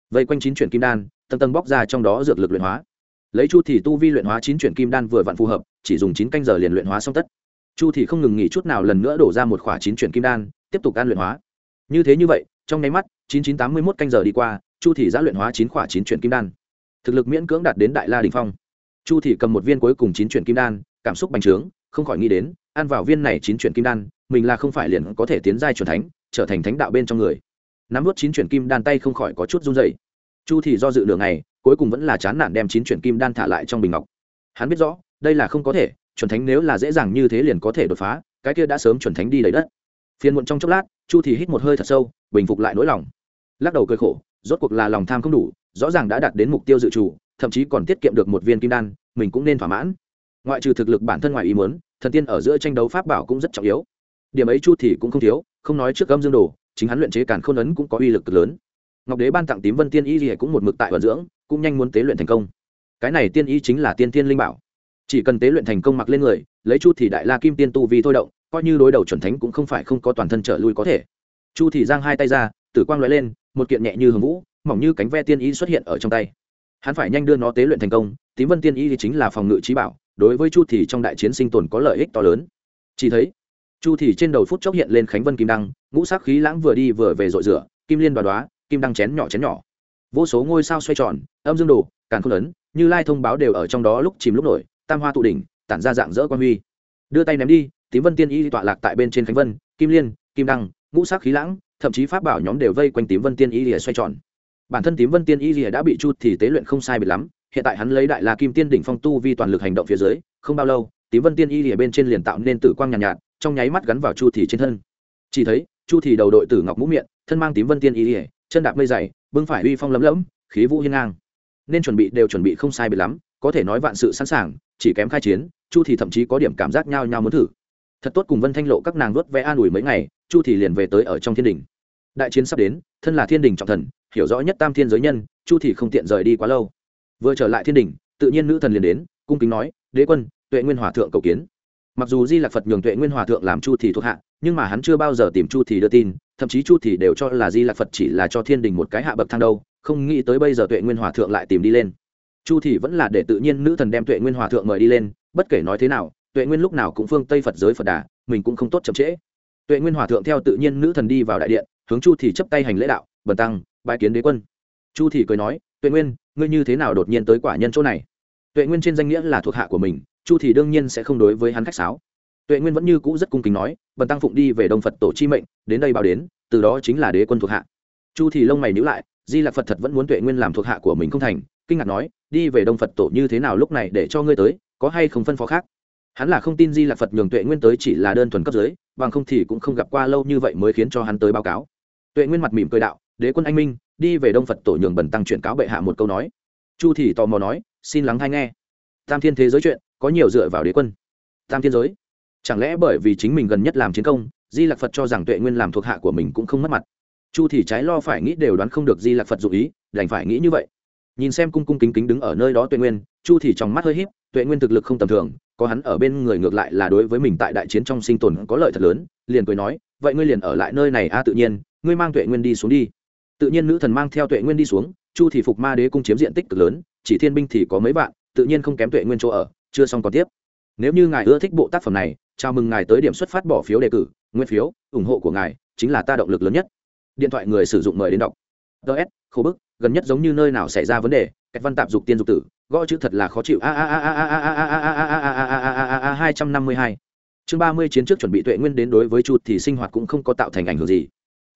vây quanh chín chuyển kim đan, tầng tầng bóc ra trong đó dược lực luyện hóa. Lấy chu thì tu vi luyện hóa chín chuyển kim đan vừa vặn phù hợp, chỉ dùng chín canh giờ liền luyện hóa xong tất. Chu thì không ngừng nghỉ chút nào lần nữa đổ ra một khỏa chín chuyển kim đan, tiếp tục ăn luyện hóa. Như thế như vậy, trong nháy mắt, chín chín tám mươi mốt canh giờ đi qua, chu thì đã luyện hóa chín khỏa chín chuyển kim đan. Thực lực miễn cưỡng đạt đến đại la đình phong. Chu thì cầm một viên cuối cùng chín chuyển kim đan, cảm xúc bành trướng, không khỏi nghĩ đến, ăn vào viên này chín chuyển kim đan, mình là không phải liền có thể tiến giai chuẩn thánh, trở thành thánh đạo bên trong người nắm vút chín chuyển kim đan tay không khỏi có chút run dày chu thì do dự đường này cuối cùng vẫn là chán nản đem chín chuyển kim đan thả lại trong bình ngọc. Hắn biết rõ, đây là không có thể, chuẩn thánh nếu là dễ dàng như thế liền có thể đột phá, cái kia đã sớm chuẩn thánh đi lấy đất. Phiền muộn trong chốc lát, chu thì hít một hơi thật sâu, bình phục lại nỗi lòng. Lắc đầu cười khổ, rốt cuộc là lòng tham không đủ, rõ ràng đã đạt đến mục tiêu dự trù, thậm chí còn tiết kiệm được một viên kim đan, mình cũng nên thỏa mãn. Ngoại trừ thực lực bản thân ngoài ý muốn, thần tiên ở giữa tranh đấu pháp bảo cũng rất trọng yếu. Điểm ấy chu thì cũng không thiếu, không nói trước gâm dương đồ chính hắn luyện chế càn khôn ấn cũng có uy lực cực lớn. Ngọc đế ban tặng tím vân tiên y gì cũng một mực tại vận dưỡng, cũng nhanh muốn tế luyện thành công. Cái này tiên y chính là tiên tiên linh bảo. Chỉ cần tế luyện thành công mặc lên người, lấy chu thì đại la kim tiên tu vi thôi động, coi như đối đầu chuẩn thánh cũng không phải không có toàn thân trở lui có thể. Chu thì giang hai tay ra, tử quang lóe lên, một kiện nhẹ như hồng vũ, mỏng như cánh ve tiên y xuất hiện ở trong tay. Hắn phải nhanh đưa nó tế luyện thành công, tím vân tiên y thì chính là phòng ngự trí bảo, đối với chu thì trong đại chiến sinh tồn có lợi ích to lớn. Chỉ thấy chu thì trên đầu phút chốc hiện lên khánh vân kim đăng ngũ sắc khí lãng vừa đi vừa về rội rửa kim liên đoá đoá kim đăng chén nhỏ chén nhỏ. Vô số ngôi sao xoay tròn âm dương đồ càn khôn ấn như lai thông báo đều ở trong đó lúc chìm lúc nổi tam hoa tụ đỉnh tản ra dạng dỡ quan huy. Đưa tay ném đi tím vân tiên y tọa lạc tại bên trên khánh vân kim liên kim đăng ngũ sắc khí lãng thậm chí pháp bảo nhóm đều vây quanh tím vân tiên y lìa xoay tròn. Bản thân tím vân tiên y lìa đã bị chu thì tế luyện không sai biệt lắm hiện tại hắn lấy đại la kim tiên đỉnh phong tu vi toàn lực hành động phía dưới không bao lâu tím vân tiên y lìa bên trên liền tạo nên tử quang nhàn nhạt, nhạt trong nháy mắt gắn vào chu thì trên thân. Chỉ thấy, chu thì đầu đội tử ngọc mũ miệng, thân mang tím vân tiên y lìa chân đạp mây dày, bưng phải uy phong lấm lẫm, khí vũ hiên ngang. Nên chuẩn bị đều chuẩn bị không sai biệt lắm, có thể nói vạn sự sẵn sàng, chỉ kém khai chiến, chu thì thậm chí có điểm cảm giác nhau nhau muốn thử. Thật tốt cùng vân thanh lộ các nàng vớt vẽ an ủi mấy ngày, chu thì liền về tới ở trong thiên đình. Đại chiến sắp đến, thân là thiên đình trọng thần, hiểu rõ nhất tam thiên giới nhân, chu thì không tiện rời đi quá lâu. Vừa trở lại thiên đình, tự nhiên nữ thần liền đến, cung kính nói, đế quân, tuệ nguyên hòa thượng cầu kiến mặc dù di lạc phật nhường tuệ nguyên hòa thượng làm chu thì thuộc hạ, nhưng mà hắn chưa bao giờ tìm chu thì đưa tin, thậm chí chu thì đều cho là di lạc phật chỉ là cho thiên đình một cái hạ bậc thang đâu, không nghĩ tới bây giờ tuệ nguyên hòa thượng lại tìm đi lên. Chu thì vẫn là để tự nhiên nữ thần đem tuệ nguyên hòa thượng mời đi lên, bất kể nói thế nào, tuệ nguyên lúc nào cũng phương tây phật giới phật đà, mình cũng không tốt chậm trễ. Tuệ nguyên hòa thượng theo tự nhiên nữ thần đi vào đại điện, hướng chu thì chấp tay hành lễ đạo, bần tăng, bái kiến đế quân. Chu thì cười nói, tuệ nguyên, ngươi như thế nào đột nhiên tới quả nhân chỗ này? Tuệ nguyên trên danh nghĩa là thuộc hạ của mình chu thì đương nhiên sẽ không đối với hắn khách sáo. Tuệ nguyên vẫn như cũ rất cung kính nói, bần tăng phụng đi về đông phật tổ chi mệnh, đến đây báo đến, từ đó chính là đế quân thuộc hạ. Chu thì lông mày nhíu lại, di lạc phật thật vẫn muốn tuệ nguyên làm thuộc hạ của mình không thành, kinh ngạc nói, đi về đông phật tổ như thế nào lúc này để cho ngươi tới, có hay không phân phó khác? Hắn là không tin di lạc phật nhường tuệ nguyên tới chỉ là đơn thuần cấp dưới, bằng không thì cũng không gặp qua lâu như vậy mới khiến cho hắn tới báo cáo. Tuệ nguyên mặt mỉm cười đạo, đế quân anh minh, đi về đông phật tổ nhường bần tăng chuyển cáo bệ hạ một câu nói. Chu thì tò mò nói, xin lắng hay nghe. Tam thiên thế giới chuyện có nhiều dựa vào đế quân. Tam thiên giới. Chẳng lẽ bởi vì chính mình gần nhất làm chiến công, di lạc phật cho rằng tuệ nguyên làm thuộc hạ của mình cũng không mất mặt? Chu thì trái lo phải nghĩ đều đoán không được di lạc phật dụ ý, đành phải nghĩ như vậy. Nhìn xem cung cung kính kính đứng ở nơi đó tuệ nguyên, chu thì trong mắt hơi híp, tuệ nguyên thực lực không tầm thường, có hắn ở bên người ngược lại là đối với mình tại đại chiến trong sinh tồn có lợi thật lớn, liền cười nói, vậy ngươi liền ở lại nơi này a tự nhiên, ngươi mang tuệ nguyên đi xuống đi. Tự nhiên nữ thần mang theo tuệ nguyên đi xuống, chu thì phục ma đế cung chiếm diện tích cực lớn, chỉ thiên binh thì có mấy vạn, tự nhiên không kém tuệ nguyên chỗ ở chưa xong còn tiếp nếu như ngài ưa thích bộ tác phẩm này chào mừng ngài tới điểm xuất phát bỏ phiếu đề cử nguyên phiếu ủng hộ của ngài chính là ta động lực lớn nhất điện thoại người sử dụng mời đến đọc ts khô bức gần nhất giống như nơi nào xảy ra vấn đề cách văn tạp dục tiên dục tử gõ chữ thật là khó chịu a a a a a a a a a a a a a a a hai trăm năm mươi hai chương ba mươi chiến trước chuẩn bị tuệ nguyên đến đối với chu thì sinh hoạt cũng không có tạo thành ảnh hưởng gì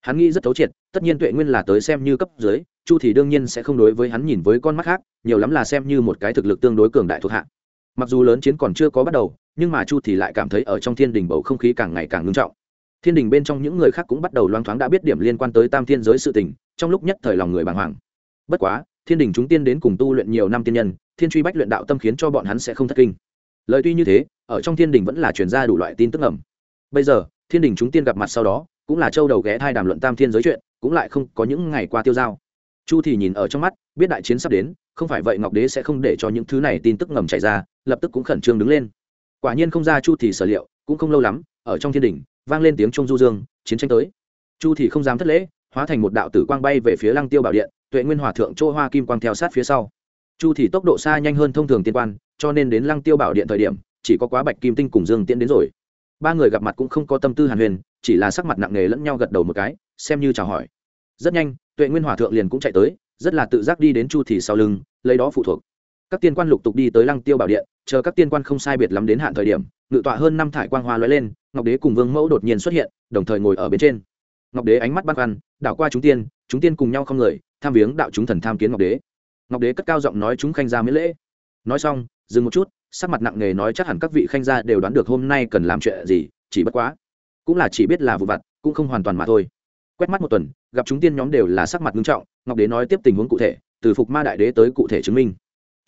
hắn nghĩ rất thấu triệt tất nhiên tuệ nguyên là tới xem như cấp dưới chu thì đương nhiên sẽ không đối với hắn nhìn với con mắt khác nhiều lắm là xem như một cái thực lực tương đối cường đại thuộc hạ mặc dù lớn chiến còn chưa có bắt đầu, nhưng mà chu thì lại cảm thấy ở trong thiên đình bầu không khí càng ngày càng ngưng trọng. Thiên đình bên trong những người khác cũng bắt đầu loang thoáng đã biết điểm liên quan tới tam thiên giới sự tình, trong lúc nhất thời lòng người bàng hoàng. Bất quá, thiên đình chúng tiên đến cùng tu luyện nhiều năm tiên nhân, thiên truy bách luyện đạo tâm khiến cho bọn hắn sẽ không thất kinh. Lời tuy như thế, ở trong thiên đình vẫn là chuyển ra đủ loại tin tức ẩm bây giờ, thiên đình chúng tiên gặp mặt sau đó, cũng là châu đầu ghé thai đàm luận tam thiên giới chuyện, cũng lại không có những ngày qua tiêu giao chu thì nhìn ở trong mắt, biết đại chiến sắp đến, không phải vậy ngọc đế sẽ không để cho những thứ này tin tức ngầm chảy ra lập tức cũng khẩn trương đứng lên. Quả nhiên không ra chu thì sở liệu, cũng không lâu lắm, ở trong thiên đình vang lên tiếng trung du dương, chiến tranh tới. Chu thì không dám thất lễ, hóa thành một đạo tử quang bay về phía lăng tiêu bảo điện, tuệ nguyên hòa thượng chỗ hoa kim quang theo sát phía sau. Chu thì tốc độ xa nhanh hơn thông thường tiên quan, cho nên đến lăng tiêu bảo điện thời điểm, chỉ có quá bạch kim tinh cùng dương tiễn đến rồi. Ba người gặp mặt cũng không có tâm tư hàn huyền, chỉ là sắc mặt nặng nề lẫn nhau gật đầu một cái, xem như chào hỏi. Rất nhanh, tuệ nguyên hòa thượng liền cũng chạy tới, rất là tự giác đi đến chu thì sau lưng, lấy đó phụ thuộc các tiên quan lục tục đi tới lăng tiêu bảo điện, chờ các tiên quan không sai biệt lắm đến hạn thời điểm, ngự tọa hơn năm thải quang hoa lóe lên, ngọc đế cùng vương mẫu đột nhiên xuất hiện, đồng thời ngồi ở bên trên. Ngọc đế ánh mắt băn khoăn, đảo qua chúng tiên chúng tiên cùng nhau không người, tham viếng đạo chúng thần tham kiến ngọc đế. Ngọc đế cất cao giọng nói chúng khanh gia miễn lễ. Nói xong, dừng một chút, sắc mặt nặng nề nói chắc hẳn các vị khanh gia đều đoán được hôm nay cần làm chuyện gì, chỉ bất quá, cũng là chỉ biết là vụ vặt, cũng không hoàn toàn mà thôi. Quét mắt một tuần, gặp chúng tiên nhóm đều là sắc mặt nghiêm trọng, ngọc đế nói tiếp tình huống cụ thể, từ phục ma đại đế tới cụ thể chứng minh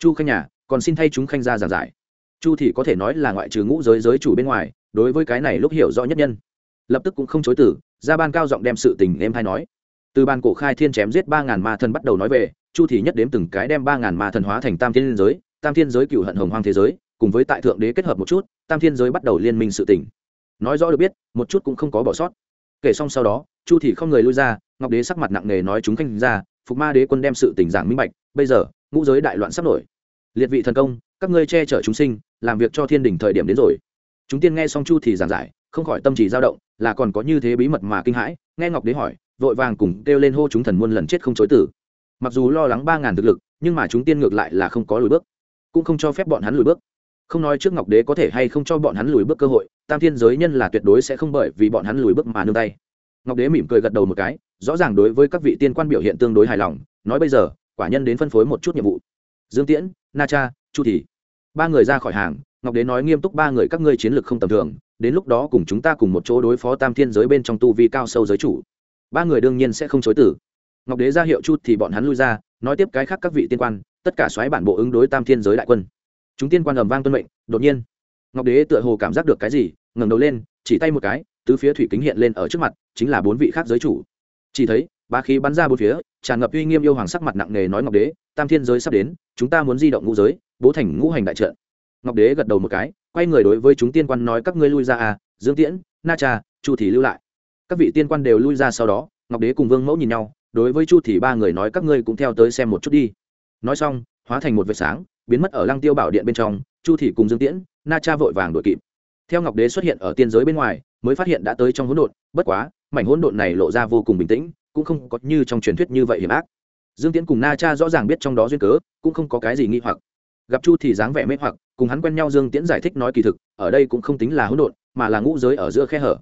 chu khanh nhà, còn xin thay chúng khanh ra giảng giải. Chu thì có thể nói là ngoại trừ ngũ giới giới chủ bên ngoài, đối với cái này lúc hiểu rõ nhất nhân. Lập tức cũng không chối từ ra ban cao giọng đem sự tình em hay nói. Từ ban cổ khai thiên chém giết ba ngàn ma thần bắt đầu nói về, chu thì nhất đếm từng cái đem ba ngàn ma thần hóa thành tam thiên giới, tam thiên giới cựu hận hồng hoang thế giới, cùng với tại thượng đế kết hợp một chút, tam thiên giới bắt đầu liên minh sự tình. Nói rõ được biết, một chút cũng không có bỏ sót. Kể xong sau đó, chu thì không người lui ra, ngọc đế sắc mặt nặng nề nói chúng khanh ra phục ma đế quân đem sự tình giảng minh bạch, bây giờ, ngũ giới đại loạn sắp nổi liệt vị thần công, các ngươi che chở chúng sinh, làm việc cho thiên đình thời điểm đến rồi. Chúng tiên nghe xong chu thì giảng giải, không khỏi tâm trí dao động, là còn có như thế bí mật mà kinh hãi, nghe ngọc đế hỏi, vội vàng cùng kêu lên hô chúng thần muôn lần chết không chối tử. Mặc dù lo lắng ba ngàn thực lực, nhưng mà chúng tiên ngược lại là không có lùi bước, cũng không cho phép bọn hắn lùi bước. Không nói trước ngọc đế có thể hay không cho bọn hắn lùi bước cơ hội, tam thiên giới nhân là tuyệt đối sẽ không bởi vì bọn hắn lùi bước mà nương tay. Ngọc đế mỉm cười gật đầu một cái, rõ ràng đối với các vị tiên quan biểu hiện tương đối hài lòng, nói bây giờ, quả nhân đến phân phối một chút nhiệm vụ dương tiễn, na cha, chu thị. Ba người ra khỏi hàng, ngọc đế nói nghiêm túc ba người các ngươi chiến lược không tầm thường, đến lúc đó cùng chúng ta cùng một chỗ đối phó tam thiên giới bên trong tu vi cao sâu giới chủ. Ba người đương nhiên sẽ không chối tử ngọc đế ra hiệu chút thì bọn hắn lui ra, nói tiếp cái khác các vị tiên quan, tất cả xoáy bản bộ ứng đối tam thiên giới đại quân. Chúng tiên quan ầm vang tuân mệnh, đột nhiên, ngọc đế tựa hồ cảm giác được cái gì, ngẩng đầu lên, chỉ tay một cái, tứ phía thủy kính hiện lên ở trước mặt, chính là bốn vị khác giới chủ. Chỉ thấy ba khí bắn ra bốn phía tràn ngập uy nghiêm yêu hoàng sắc mặt nặng nề nói ngọc đế, tam thiên giới sắp đến, chúng ta muốn di động ngũ giới, bố thành ngũ hành đại trận. Ngọc đế gật đầu một cái, quay người đối với chúng tiên quan nói các ngươi lui ra à dương tiễn, na cha, chu thì lưu lại. Các vị tiên quan đều lui ra sau đó, ngọc đế cùng vương mẫu nhìn nhau, đối với chu thì ba người nói các ngươi cũng theo tới xem một chút đi. Nói xong, hóa thành một vệt sáng, biến mất ở lăng tiêu bảo điện bên trong, chu thì cùng dương tiễn, na cha vội vàng đuổi kịp. Theo ngọc đế xuất hiện ở tiên giới bên ngoài, mới phát hiện đã tới trong hỗn độn, bất quá, mảnh hỗn độn này lộ ra vô cùng bình tĩnh cũng không có như trong truyền thuyết như vậy hiểm ác. Dương tiễn cùng na cha rõ ràng biết trong đó duyên cớ, cũng không có cái gì nghi hoặc. Gặp chu thì dáng vẻ mê hoặc, cùng hắn quen nhau dương tiễn giải thích nói kỳ thực, ở đây cũng không tính là hỗn độn, mà là ngũ giới ở giữa khe hở.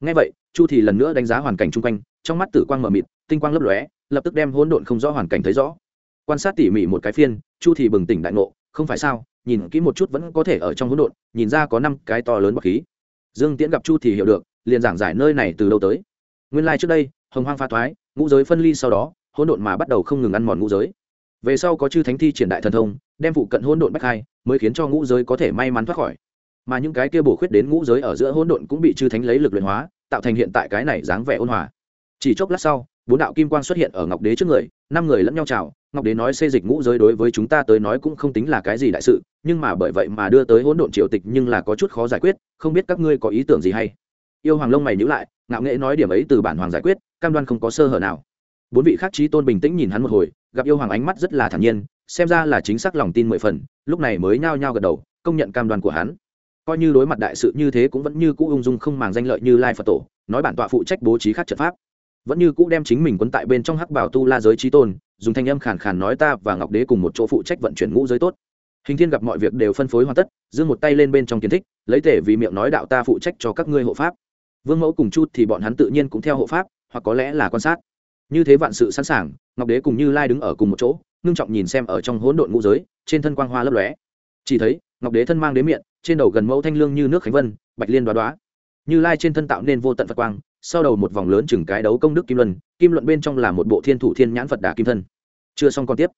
Ngay vậy, chu thì lần nữa đánh giá hoàn cảnh chung quanh, trong mắt tử quang mở mịt, tinh quang lấp lóe, lập tức đem hỗn độn không rõ hoàn cảnh thấy rõ. Quan sát tỉ mỉ một cái phiên, chu thì bừng tỉnh đại ngộ, không phải sao, nhìn kỹ một chút vẫn có thể ở trong hỗn độn, nhìn ra có năm cái to lớn bất khí. Dương tiễn gặp chu thì hiểu được, liền giảng giải nơi này từ lâu tới. Nguyên lai like trước đây hồng hoang pha thoái, ngũ giới phân ly sau đó, hỗn độn mà bắt đầu không ngừng ăn mòn ngũ giới. Về sau có chư thánh thi triển đại thần thông, đem phụ cận hỗn độn bách hai, mới khiến cho ngũ giới có thể may mắn thoát khỏi. Mà những cái kia bổ khuyết đến ngũ giới ở giữa hỗn độn cũng bị chư thánh lấy lực luyện hóa, tạo thành hiện tại cái này dáng vẻ ôn hòa. Chỉ chốc lát sau, bốn đạo kim quang xuất hiện ở ngọc đế trước người, năm người lẫn nhau chào, ngọc đế nói xây dịch ngũ giới đối với chúng ta tới nói cũng không tính là cái gì đại sự, nhưng mà bởi vậy mà đưa tới hỗn độn triều tịch nhưng là có chút khó giải quyết, không biết các ngươi có ý tưởng gì hay. Yêu hoàng lông mày nhữ lại, ngạo nghệ nói điểm ấy từ bản hoàng giải quyết cam đoan không có sơ hở nào. Bốn vị khác trí tôn bình tĩnh nhìn hắn một hồi, gặp yêu hoàng ánh mắt rất là thản nhiên, xem ra là chính xác lòng tin mười phần, lúc này mới nhao nhao gật đầu, công nhận cam đoan của hắn. Coi như đối mặt đại sự như thế cũng vẫn như cũ ung dung không màng danh lợi như lai phật tổ, nói bản tọa phụ trách bố trí khác trận pháp. Vẫn như cũ đem chính mình quấn tại bên trong hắc bảo tu la giới trí tôn, dùng thanh âm khàn khàn nói ta và ngọc đế cùng một chỗ phụ trách vận chuyển ngũ giới tốt. Hình thiên gặp mọi việc đều phân phối hoàn tất, giương một tay lên bên trong kiến thích, lấy thể vì miệng nói đạo ta phụ trách cho các ngươi hộ pháp. Vương mẫu cùng chút thì bọn hắn tự nhiên cũng theo hộ pháp hoặc có lẽ là quan sát. Như thế vạn sự sẵn sàng, ngọc đế cùng như lai đứng ở cùng một chỗ, ngưng trọng nhìn xem ở trong hỗn độn ngũ giới, trên thân quang hoa lấp lóe. Chỉ thấy, ngọc đế thân mang đế miệng trên đầu gần mẫu thanh lương như nước khánh vân, bạch liên đoá đoá như lai trên thân tạo nên vô tận phật quang, sau đầu một vòng lớn chừng cái đấu công đức kim luân, kim luận bên trong là một bộ thiên thủ thiên nhãn phật đà kim thân. Chưa xong còn tiếp.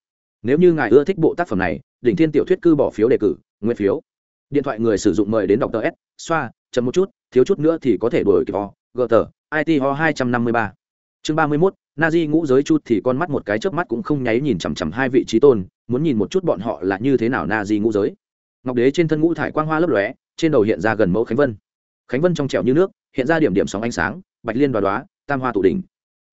Nếu như ngài ưa thích bộ tác phẩm này, đỉnh thiên tiểu thuyết cư bỏ phiếu đề cử, nguyên phiếu. Điện thoại người sử dụng mời đến đọc tờ s, xoa chậm một chút, thiếu chút nữa thì có thể đổi kịp o, gờ tờ it ho hai trăm năm mươi ba. Chương ba mươi mốt na di ngũ giới chút thì con mắt một cái chớp mắt cũng không nháy nhìn chằm chằm hai vị trí tôn, muốn nhìn một chút bọn họ là như thế nào na di ngũ giới. Ngọc đế trên thân ngũ thải quang hoa lấp lóe, trên đầu hiện ra gần mẫu khánh vân. Khánh vân trong trẻo như nước, hiện ra điểm điểm sóng ánh sáng, bạch liên đoá đoá tam hoa tụ đỉnh.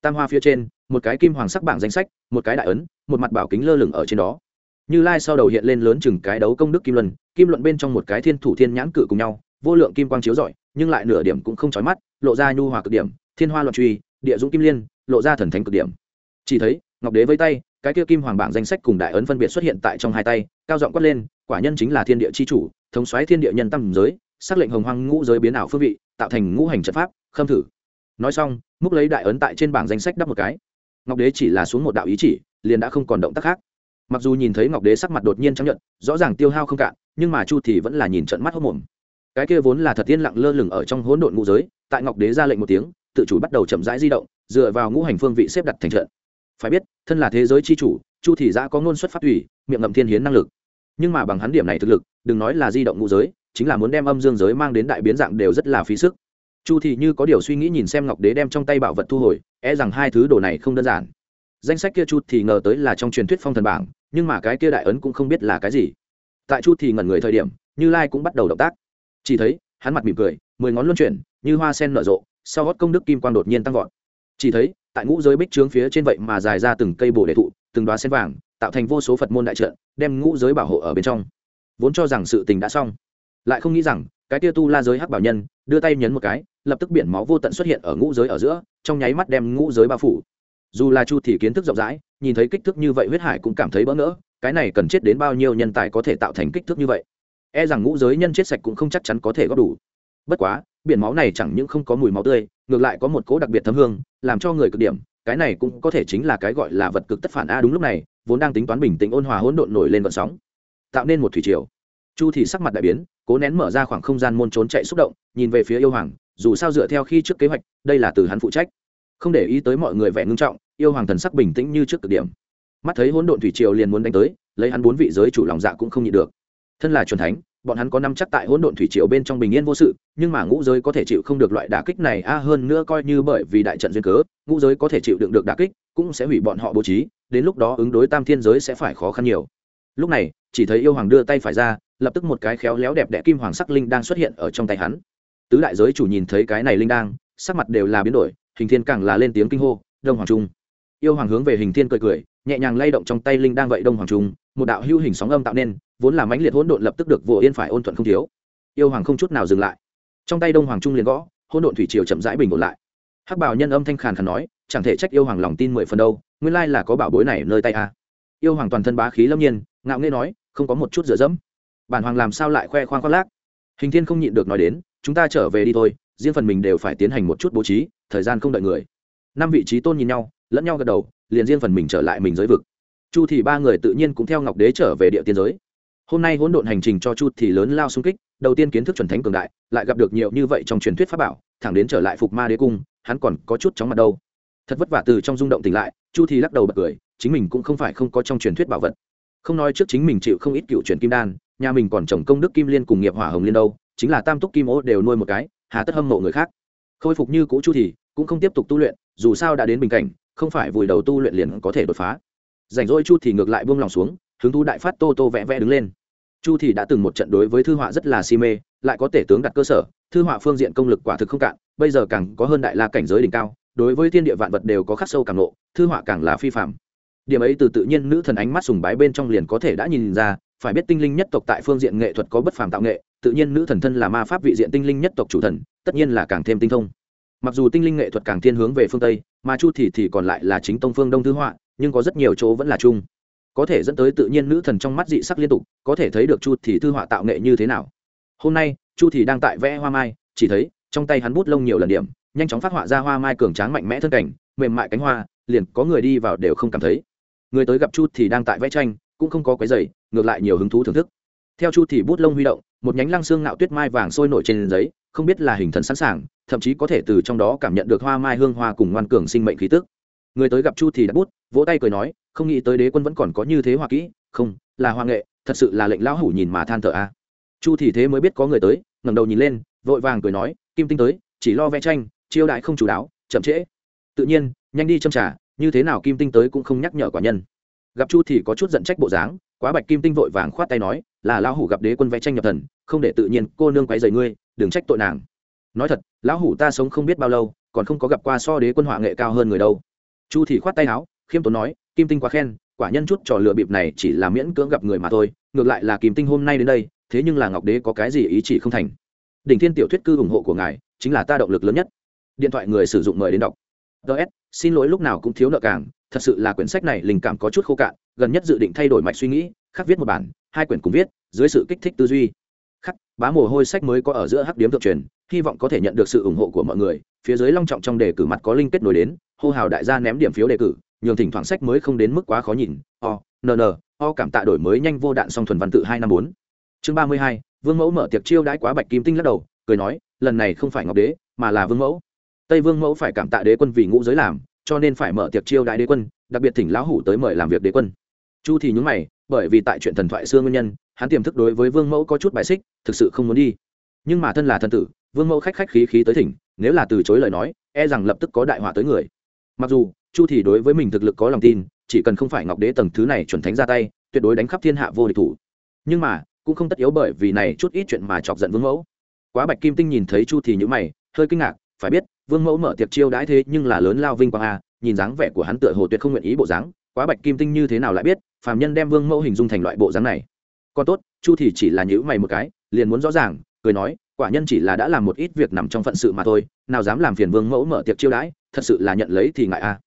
Tam hoa phía trên, một cái kim hoàng sắc bảng danh sách, một cái đại ấn, một mặt bảo kính lơ lửng ở trên đó. Như lai sau đầu hiện lên lớn chừng cái đấu công đức kim luân, kim luận bên trong một cái thiên thủ thiên nhãn cự cùng nhau, vô lượng kim quang chiếu rọi nhưng lại nửa điểm cũng không chói mắt, lộ ra nhu hòa cực điểm, thiên hoa loạn truy, địa dũng kim liên, lộ ra thần thánh cực điểm. Chỉ thấy, ngọc đế với tay, cái kia kim hoàng bảng danh sách cùng đại ấn phân biệt xuất hiện tại trong hai tay, cao giọng quát lên, quả nhân chính là thiên địa chi chủ, thống soái thiên địa nhân tâm giới, xác lệnh hồng hoang ngũ giới biến ảo phương vị, tạo thành ngũ hành trận pháp, khâm thử. Nói xong, múc lấy đại ấn tại trên bảng danh sách đắp một cái. Ngọc đế chỉ là xuống một đạo ý chỉ, liền đã không còn động tác khác. Mặc dù nhìn thấy ngọc đế sắc mặt đột nhiên chấp nhận rõ ràng tiêu hao không cạn, nhưng mà chu thì vẫn là nhìn trận mắt hốc mồm cái kia vốn là thật yên lặng lơ lửng ở trong hỗn độn ngũ giới, tại ngọc đế ra lệnh một tiếng, tự chủ bắt đầu chậm rãi di động, dựa vào ngũ hành phương vị xếp đặt thành trận. Phải biết, thân là thế giới chi chủ, chu Thị đã có ngôn xuất phát thủy, miệng ngậm thiên hiến năng lực. Nhưng mà bằng hắn điểm này thực lực, đừng nói là di động ngũ giới, chính là muốn đem âm dương giới mang đến đại biến dạng đều rất là phí sức. Chu Thị như có điều suy nghĩ nhìn xem ngọc đế đem trong tay bảo vật thu hồi e rằng hai thứ đồ này không đơn giản. Danh sách kia chu thì ngờ tới là trong truyền thuyết phong thần bảng, nhưng mà cái kia đại ấn cũng không biết là cái gì. Tại chu thì ngẩn người thời điểm, như lai cũng bắt đầu động tác chỉ thấy, hắn mặt mỉm cười, mười ngón luân chuyển, như hoa sen nở rộ, sau gót công đức kim quang đột nhiên tăng vọt. Chỉ thấy, tại ngũ giới bích trướng phía trên vậy mà dài ra từng cây bồ đề thụ, từng đoá sen vàng, tạo thành vô số phật môn đại trận, đem ngũ giới bảo hộ ở bên trong. Vốn cho rằng sự tình đã xong, lại không nghĩ rằng, cái tia tu la giới hắc bảo nhân, đưa tay nhấn một cái, lập tức biển máu vô tận xuất hiện ở ngũ giới ở giữa, trong nháy mắt đem ngũ giới bao phủ. Dù là chu thì kiến thức rộng rãi, nhìn thấy kích thước như vậy huyết hải cũng cảm thấy bỡ ngỡ, cái này cần chết đến bao nhiêu nhân tài có thể tạo thành kích thước như vậy? E rằng ngũ giới nhân chết sạch cũng không chắc chắn có thể góp đủ. Bất quá, biển máu này chẳng những không có mùi máu tươi, ngược lại có một cỗ đặc biệt thấm hương, làm cho người cực điểm, cái này cũng có thể chính là cái gọi là vật cực tất phản a đúng lúc này, vốn đang tính toán bình tĩnh ôn hòa hỗn độn nổi lên vận sóng. Tạo nên một thủy triều. Chu thì sắc mặt đại biến, cố nén mở ra khoảng không gian môn trốn chạy xúc động, nhìn về phía yêu hoàng, dù sao dựa theo khi trước kế hoạch, đây là từ hắn phụ trách. Không để ý tới mọi người vẻ ngưng trọng, yêu hoàng thần sắc bình tĩnh như trước cực điểm. Mắt thấy hỗn độn thủy triều liền muốn đánh tới, lấy hắn bốn vị giới chủ lòng dạ cũng không nhịn được thân là truyền thánh, bọn hắn có năm chắc tại hỗn độn thủy triều bên trong bình yên vô sự, nhưng mà ngũ giới có thể chịu không được loại đả kích này, a, hơn nữa coi như bởi vì đại trận duyên cớ, ngũ giới có thể chịu đựng được đả kích, cũng sẽ hủy bọn họ bố trí, đến lúc đó ứng đối tam thiên giới sẽ phải khó khăn nhiều. Lúc này, chỉ thấy yêu hoàng đưa tay phải ra, lập tức một cái khéo léo đẹp đẽ kim hoàng sắc linh đang xuất hiện ở trong tay hắn. Tứ đại giới chủ nhìn thấy cái này linh đang, sắc mặt đều là biến đổi, hình thiên càng là lên tiếng kinh hô, đông hoàng trung. Yêu hoàng hướng về hình thiên cười cười, nhẹ nhàng lay động trong tay linh đang vậy, đông hoàng trung, một đạo hưu hình sóng âm tạo nên vốn là mãnh liệt hỗn độn lập tức được vô yên phải ôn thuận không thiếu. Yêu hoàng không chút nào dừng lại. Trong tay đông hoàng trung liền gõ, hỗn độn thủy triều chậm rãi bình ổn lại. Hắc bảo nhân âm thanh khàn khàn nói, chẳng thể trách yêu hoàng lòng tin mười phần đâu, nguyên lai là có bảo bối này nơi tay a yêu hoàng toàn thân bá khí lâm nhiên, ngạo nghễ nói, không có một chút dựa dẫm. Bản hoàng làm sao lại khoe khoang khoác lác? Hình thiên không nhịn được nói đến, chúng ta trở về đi thôi, riêng phần mình đều phải tiến hành một chút bố trí, thời gian không đợi người. Năm vị trí tôn nhìn nhau, lẫn nhau gật đầu, liền riêng phần mình trở lại mình giới vực. Chu thì ba người tự nhiên cũng theo ngọc đế trở về địa tiên giới hôm nay hỗn độn hành trình cho chu thì lớn lao xung kích, đầu tiên kiến thức chuẩn thánh cường đại, lại gặp được nhiều như vậy trong truyền thuyết pháp bảo, thẳng đến trở lại phục ma đế cung, hắn còn có chút chóng mặt đâu. Thật vất vả từ trong rung động tỉnh lại, chu thì lắc đầu bật cười, chính mình cũng không phải không có trong truyền thuyết bảo vật. Không nói trước chính mình chịu không ít cựu truyền kim đan, nhà mình còn trồng công đức kim liên cùng nghiệp hỏa hồng liên đâu, chính là tam túc kim ô đều nuôi một cái, hà tất hâm mộ người khác. Khôi phục như cũ chu thì cũng không tiếp tục tu luyện, dù sao đã đến bình cảnh, không phải vùi đầu tu luyện liền có thể đột phá. Rảnh rỗi chu thì ngược lại buông lòng xuống, hứng thú đại phát tô tô vẽ vẽ đứng lên chu thì đã từng một trận đối với thư họa rất là si mê, lại có thể tướng đặt cơ sở, thư họa phương diện công lực quả thực không cạn, bây giờ càng có hơn đại la cảnh giới đỉnh cao, đối với thiên địa vạn vật đều có khắc sâu càng nộ thư họa càng là phi phạm điểm ấy từ tự nhiên nữ thần ánh mắt sùng bái bên trong liền có thể đã nhìn ra, phải biết tinh linh nhất tộc tại phương diện nghệ thuật có bất phàm tạo nghệ, tự nhiên nữ thần thân là ma pháp vị diện tinh linh nhất tộc chủ thần, tất nhiên là càng thêm tinh thông. Mặc dù tinh linh nghệ thuật càng thiên hướng về phương tây, mà chu thì thì còn lại là chính tông phương đông thư họa, nhưng có rất nhiều chỗ vẫn là chung có thể dẫn tới tự nhiên nữ thần trong mắt dị sắc liên tục, có thể thấy được chu thì thư họa tạo nghệ như thế nào. Hôm nay, chu thì đang tại vẽ hoa mai, chỉ thấy, trong tay hắn bút lông nhiều lần điểm, nhanh chóng phát họa ra hoa mai cường tráng mạnh mẽ thân cảnh, mềm mại cánh hoa, liền có người đi vào đều không cảm thấy. Người tới gặp chu thì đang tại vẽ tranh, cũng không có quấy giày ngược lại nhiều hứng thú thưởng thức. Theo chu thì bút lông huy động, một nhánh lăng xương nạo tuyết mai vàng sôi nổi trên giấy, không biết là hình thần sẵn sàng, thậm chí có thể từ trong đó cảm nhận được hoa mai hương hoa cùng ngoan cường sinh mệnh khí tức. Người tới gặp chu thì đặt bút, vỗ tay cười nói không nghĩ tới đế quân vẫn còn có như thế hoa kỹ, không, là hoa nghệ, thật sự là lệnh lão hủ nhìn mà than thở a. Chu thì thế mới biết có người tới, ngẩng đầu nhìn lên, vội vàng cười nói, kim tinh tới, chỉ lo vẽ tranh, chiêu đại không chủ đáo, chậm trễ. Tự nhiên, nhanh đi châm trả như thế nào kim tinh tới cũng không nhắc nhở quả nhân. Gặp chu thì có chút giận trách bộ dáng, quá bạch kim tinh vội vàng khoát tay nói, là lão hủ gặp đế quân vẽ tranh nhập thần, không để tự nhiên cô nương quấy rầy ngươi, đừng trách tội nàng. Nói thật, lão hủ ta sống không biết bao lâu, còn không có gặp qua so đế quân họa nghệ cao hơn người đâu. Chu thì khoát tay áo, khiêm tốn nói kim tinh quá khen, quả nhân chút trò lựa bịp này chỉ là miễn cưỡng gặp người mà thôi, ngược lại là kim tinh hôm nay đến đây, thế nhưng là ngọc đế có cái gì ý chỉ không thành. Đỉnh thiên tiểu thuyết cư ủng hộ của ngài, chính là ta động lực lớn nhất. Điện thoại người sử dụng mời đến đọc. Ts xin lỗi lúc nào cũng thiếu nợ càng, thật sự là quyển sách này linh cảm có chút khô cạn, gần nhất dự định thay đổi mạch suy nghĩ, khắc viết một bản, hai quyển cùng viết, dưới sự kích thích tư duy. Khắc, bá mồ hôi sách mới có ở giữa hắc điếm thượng truyền, hy vọng có thể nhận được sự ủng hộ của mọi người, phía dưới long trọng trong đề cử mặt có linh kết nối đến, hô hào đại gia ném điểm phiếu đề cử nhường thỉnh thoảng sách mới không đến mức quá khó nhìn. O, n n, o cảm tạ đổi mới nhanh vô đạn song thuần văn tự hai năm bốn. Chương ba mươi hai, vương mẫu mở tiệc chiêu đãi quá bạch kim tinh lắc đầu, cười nói, lần này không phải ngọc đế, mà là vương mẫu. Tây vương mẫu phải cảm tạ đế quân vì ngũ giới làm, cho nên phải mở tiệc chiêu đãi đế quân, đặc biệt thỉnh lão hủ tới mời làm việc đế quân. Chu thì nhúng mày, bởi vì tại chuyện thần thoại xưa nguyên nhân, hắn tiềm thức đối với vương mẫu có chút bài xích, thực sự không muốn đi. Nhưng mà thân là thân tử, vương mẫu khách khách khí khí tới thỉnh, nếu là từ chối lời nói e rằng lập tức có đại họa tới người. Mặc dù chu thì đối với mình thực lực có lòng tin, chỉ cần không phải ngọc đế tầng thứ này chuẩn thánh ra tay, tuyệt đối đánh khắp thiên hạ vô địch thủ. Nhưng mà, cũng không tất yếu bởi vì này chút ít chuyện mà chọc giận vương mẫu. Quá bạch kim tinh nhìn thấy chu thì nhữ mày, hơi kinh ngạc, phải biết, vương mẫu mở tiệc chiêu đãi thế nhưng là lớn lao vinh quang a, nhìn dáng vẻ của hắn tựa hồ tuyệt không nguyện ý bộ dáng. Quá bạch kim tinh như thế nào lại biết, phàm nhân đem vương mẫu hình dung thành loại bộ dáng này. Còn tốt, chu thì chỉ là nhũ mày một cái, liền muốn rõ ràng, cười nói, quả nhân chỉ là đã làm một ít việc nằm trong phận sự mà thôi, nào dám làm phiền vương mẫu mở tiệc chiêu đãi, thật sự là nhận lấy thì ngại a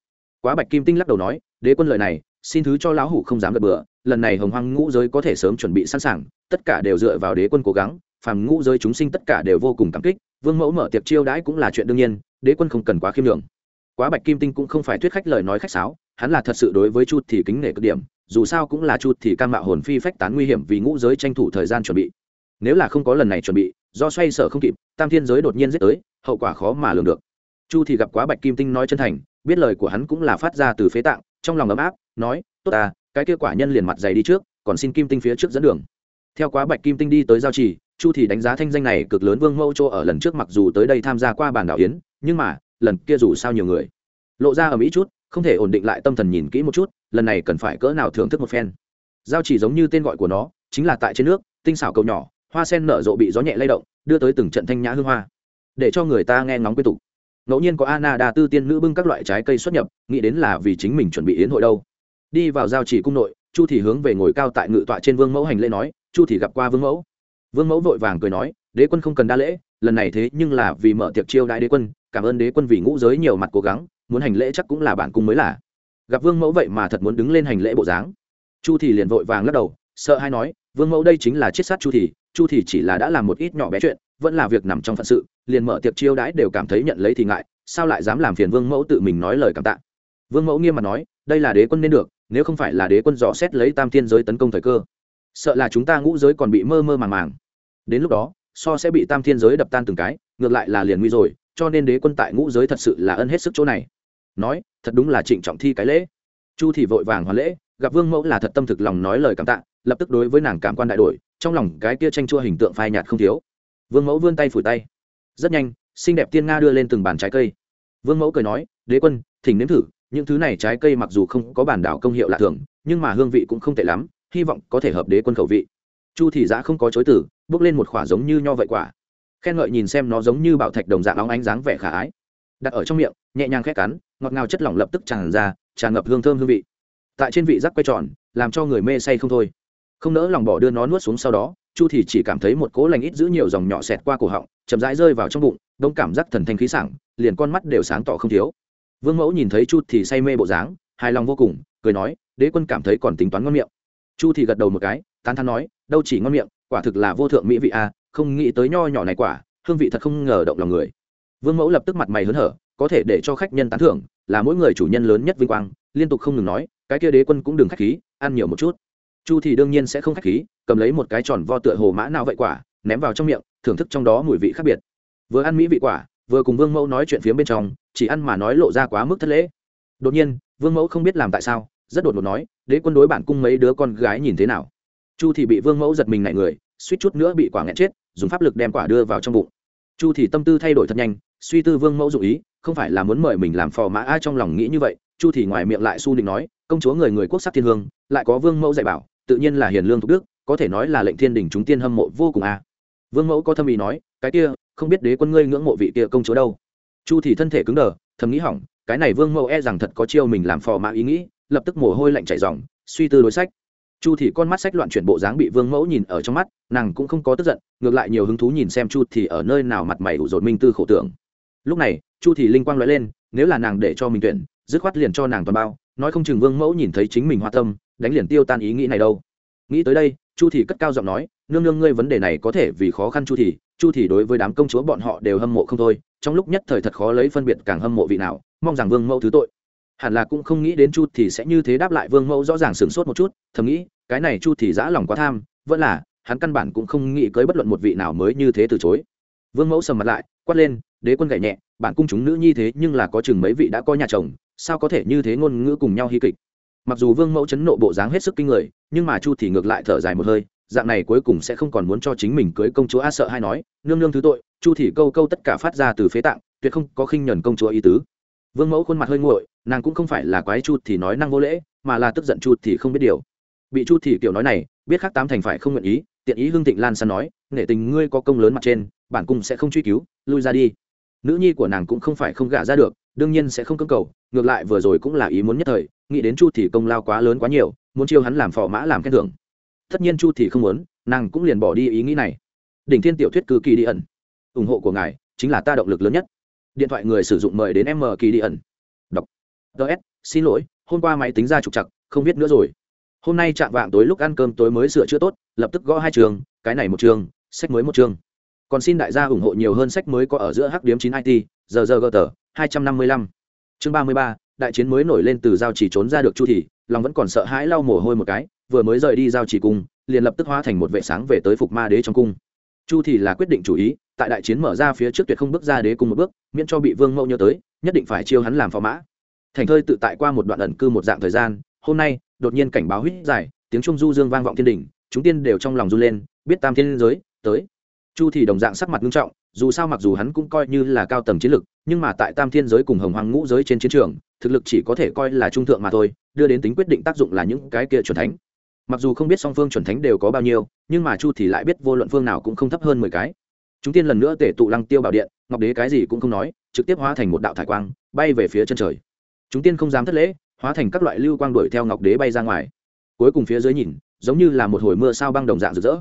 quá bạch kim tinh lắc đầu nói, đế quân lời này, xin thứ cho lão hủ không dám gật bừa, lần này hồng hoang ngũ giới có thể sớm chuẩn bị sẵn sàng, tất cả đều dựa vào đế quân cố gắng, phàm ngũ giới chúng sinh tất cả đều vô cùng cảm kích, vương mẫu mở tiệc chiêu đãi cũng là chuyện đương nhiên, đế quân không cần quá khiêm lượng quá bạch kim tinh cũng không phải thuyết khách lời nói khách sáo, hắn là thật sự đối với chu thì kính nể cực điểm, dù sao cũng là chu thì cam mạo hồn phi phách tán nguy hiểm vì ngũ giới tranh thủ thời gian chuẩn bị. Nếu là không có lần này chuẩn bị, do xoay sở không kịp, tam thiên giới đột nhiên giết tới, hậu quả khó mà lường được chu thì gặp quá bạch kim tinh nói chân thành, biết lời của hắn cũng là phát ra từ phế tạng, trong lòng ấm áp, nói, tốt ta, cái kia quả nhân liền mặt dày đi trước, còn xin kim tinh phía trước dẫn đường. Theo quá bạch kim tinh đi tới giao trì, chu thì đánh giá thanh danh này cực lớn vương mẫu châu ở lần trước mặc dù tới đây tham gia qua bàn đảo yến, nhưng mà, lần kia dù sao nhiều người. Lộ ra ở mỹ chút, không thể ổn định lại tâm thần nhìn kỹ một chút, lần này cần phải cỡ nào thưởng thức một phen. Giao chỉ giống như tên gọi của nó, chính là tại trên nước, tinh xảo cầu nhỏ, hoa sen nở rộ bị gió nhẹ lay động, đưa tới từng trận thanh nhã hương hoa. Để cho người ta nghe ngóng quy tục ngẫu nhiên có anna đa tư tiên nữ bưng các loại trái cây xuất nhập, nghĩ đến là vì chính mình chuẩn bị yến hội đâu. Đi vào giao chỉ cung nội, chu thì hướng về ngồi cao tại ngự tọa trên vương mẫu hành lễ nói, chu thì gặp qua vương mẫu. Vương mẫu vội vàng cười nói, đế quân không cần đa lễ, lần này thế nhưng là vì mở tiệc chiêu đại đế quân, cảm ơn đế quân vì ngũ giới nhiều mặt cố gắng, muốn hành lễ chắc cũng là bản cung mới là. Gặp vương mẫu vậy mà thật muốn đứng lên hành lễ bộ dáng. Chu thì liền vội vàng lắc đầu, sợ hay nói vương mẫu đây chính là chiết sát chu thì chu thì chỉ là đã làm một ít nhỏ bé chuyện, vẫn là việc nằm trong phận sự, liền mở tiệc chiêu đãi đều cảm thấy nhận lấy thì ngại, sao lại dám làm phiền vương mẫu tự mình nói lời cảm tạ? Vương mẫu nghiêm mặt nói, đây là đế quân nên được, nếu không phải là đế quân dò xét lấy tam thiên giới tấn công thời cơ, sợ là chúng ta ngũ giới còn bị mơ mơ màng màng. Đến lúc đó, so sẽ bị tam thiên giới đập tan từng cái, ngược lại là liền nguy rồi, cho nên đế quân tại ngũ giới thật sự là ân hết sức chỗ này. Nói, thật đúng là trịnh trọng thi cái lễ. Chu thì vội vàng hoàn lễ, gặp vương mẫu là thật tâm thực lòng nói lời cảm tạ lập tức đối với nàng cảm quan đại đổi, trong lòng cái kia tranh chua hình tượng phai nhạt không thiếu. Vương mẫu vươn tay phủi tay. Rất nhanh, xinh đẹp tiên nga đưa lên từng bàn trái cây. Vương mẫu cười nói, đế quân, thỉnh nếm thử, những thứ này trái cây mặc dù không có bản đảo công hiệu lạ thường, nhưng mà hương vị cũng không tệ lắm, hy vọng có thể hợp đế quân khẩu vị. Chu thị giã không có chối tử bước lên một khỏa giống như nho vậy quả. Khen ngợi nhìn xem nó giống như bảo thạch đồng dạng óng ánh dáng vẻ khả ái. Đặt ở trong miệng, nhẹ nhàng khét cắn, ngọt ngào chất lỏng lập tức tràn ra, tràn ngập hương thơm hương vị. Tại trên vị rắc quay tròn, làm cho người mê say không thôi không nỡ lòng bỏ đưa nó nuốt xuống sau đó, chu thì chỉ cảm thấy một cố lành ít giữ nhiều dòng nhỏ xẹt qua cổ họng, chậm rãi rơi vào trong bụng, đông cảm giác thần thanh khí sảng, liền con mắt đều sáng tỏ không thiếu. Vương mẫu nhìn thấy chu thì say mê bộ dáng, hài lòng vô cùng, cười nói, đế quân cảm thấy còn tính toán ngon miệng. Chu thì gật đầu một cái, tán thán nói, đâu chỉ ngon miệng, quả thực là vô thượng mỹ vị a không nghĩ tới nho nhỏ này quả, hương vị thật không ngờ động lòng người. Vương mẫu lập tức mặt mày hớn hở, có thể để cho khách nhân tán thưởng, là mỗi người chủ nhân lớn nhất vinh quang, liên tục không ngừng nói, cái kia đế quân cũng đừng khách khí, ăn nhiều một chút chu thì đương nhiên sẽ không khách khí, cầm lấy một cái tròn vo tựa hồ mã nào vậy quả, ném vào trong miệng, thưởng thức trong đó mùi vị khác biệt. Vừa ăn mỹ vị quả, vừa cùng vương mẫu nói chuyện phía bên trong, chỉ ăn mà nói lộ ra quá mức thất lễ. Đột nhiên, vương mẫu không biết làm tại sao, rất đột ngột nói, đế quân đối bản cung mấy đứa con gái nhìn thế nào? Chu thì bị vương mẫu giật mình nảy người, suýt chút nữa bị quả nghẹn chết, dùng pháp lực đem quả đưa vào trong bụng. Chu thì tâm tư thay đổi thật nhanh, suy tư vương mẫu dụ ý, không phải là muốn mời mình làm phò mã ai trong lòng nghĩ như vậy. Chu thì ngoài miệng lại su định nói, công chúa người người quốc sắc thiên hương, lại có vương mẫu dạy bảo tự nhiên là hiền lương thục đức, có thể nói là lệnh thiên đình chúng tiên hâm mộ vô cùng a. Vương mẫu có thâm ý nói, cái kia, không biết đế quân ngươi ngưỡng mộ vị kia công chúa đâu. Chu thì thân thể cứng đờ, thầm nghĩ hỏng, cái này vương mẫu e rằng thật có chiêu mình làm phò mã ý nghĩ, lập tức mồ hôi lạnh chảy ròng, suy tư đối sách. Chu thì con mắt sách loạn chuyển bộ dáng bị vương mẫu nhìn ở trong mắt, nàng cũng không có tức giận, ngược lại nhiều hứng thú nhìn xem chu thì ở nơi nào mặt mày ủ rột minh tư khổ tưởng. Lúc này, chu thì linh quang nói lên, nếu là nàng để cho mình tuyển, dứt khoát liền cho nàng toàn bao, nói không chừng vương mẫu nhìn thấy chính mình hoa tâm đánh liền tiêu tan ý nghĩ này đâu. Nghĩ tới đây, chu thì cất cao giọng nói, nương nương ngươi vấn đề này có thể vì khó khăn chu thì chu thì đối với đám công chúa bọn họ đều hâm mộ không thôi, trong lúc nhất thời thật khó lấy phân biệt càng hâm mộ vị nào, mong rằng vương mẫu thứ tội. Hẳn là cũng không nghĩ đến chu thì sẽ như thế đáp lại vương mẫu rõ ràng sửng sốt một chút, thầm nghĩ, cái này chu thì dã lòng quá tham, vẫn là, hắn căn bản cũng không nghĩ cưới bất luận một vị nào mới như thế từ chối. Vương mẫu sầm mặt lại, quát lên, đế quân gảy nhẹ, bản cung chúng nữ nhi thế nhưng là có chừng mấy vị đã có nhà chồng, sao có thể như thế ngôn ngữ cùng nhau hy kịch? Mặc dù vương mẫu chấn nộ bộ dáng hết sức kinh người, nhưng mà chu thì ngược lại thở dài một hơi, dạng này cuối cùng sẽ không còn muốn cho chính mình cưới công chúa a sợ hay nói, nương nương thứ tội, chu thì câu câu tất cả phát ra từ phế tạng, tuyệt không có khinh nhẫn công chúa ý tứ. Vương mẫu khuôn mặt hơi nguội, nàng cũng không phải là quái chu thì nói năng vô lễ, mà là tức giận chu thì không biết điều. Bị chu thì kiểu nói này, biết khác tám thành phải không nguyện ý, tiện ý hương thịnh lan san nói, nể tình ngươi có công lớn mặt trên, bản cung sẽ không truy cứu, lui ra đi. Nữ nhi của nàng cũng không phải không gả ra được, đương nhiên sẽ không cưỡng cầu, ngược lại vừa rồi cũng là ý muốn nhất thời nghĩ đến chu thì công lao quá lớn quá nhiều, muốn chiêu hắn làm phò mã làm khen thưởng. Tất nhiên chu thì không muốn, nàng cũng liền bỏ đi ý nghĩ này. Đỉnh thiên tiểu thuyết cư kỳ đi ẩn. Ủng hộ của ngài chính là ta động lực lớn nhất. Điện thoại người sử dụng mời đến m kỳ đi ẩn. Đọc. Ts xin lỗi, hôm qua máy tính ra trục chặt không biết nữa rồi. Hôm nay chạm vạng tối lúc ăn cơm tối mới sửa chữa tốt, lập tức gõ hai trường, cái này một trường, sách mới một trường. Còn xin đại gia ủng hộ nhiều hơn sách mới có ở giữa hắc điếm chín it giờ giờ gờ tờ hai trăm năm mươi lăm. Chương ba mươi ba đại chiến mới nổi lên từ giao chỉ trốn ra được chu thì lòng vẫn còn sợ hãi lau mồ hôi một cái, vừa mới rời đi giao chỉ cung, liền lập tức hóa thành một vệ sáng về tới phục ma đế trong cung. Chu thì là quyết định chủ ý, tại đại chiến mở ra phía trước tuyệt không bước ra đế cung một bước, miễn cho bị vương mẫu nhớ tới, nhất định phải chiêu hắn làm phò mã. Thành thơi tự tại qua một đoạn ẩn cư một dạng thời gian, hôm nay, đột nhiên cảnh báo huyết dài tiếng trung du dương vang vọng thiên đỉnh, chúng tiên đều trong lòng run lên, biết tam thiên giới, tới. Chu thì đồng dạng sắc mặt nghiêm trọng, dù sao mặc dù hắn cũng coi như là cao tầng chiến lực, nhưng mà tại tam thiên giới cùng hồng hoàng ngũ giới trên chiến trường thực lực chỉ có thể coi là trung thượng mà thôi, đưa đến tính quyết định tác dụng là những cái kia chuẩn thánh. Mặc dù không biết song phương chuẩn thánh đều có bao nhiêu, nhưng mà chu thì lại biết vô luận phương nào cũng không thấp hơn mười cái. Chúng tiên lần nữa tể tụ lăng tiêu bảo điện, ngọc đế cái gì cũng không nói, trực tiếp hóa thành một đạo thải quang, bay về phía chân trời. Chúng tiên không dám thất lễ, hóa thành các loại lưu quang đuổi theo ngọc đế bay ra ngoài. Cuối cùng phía dưới nhìn, giống như là một hồi mưa sao băng đồng dạng rực rỡ.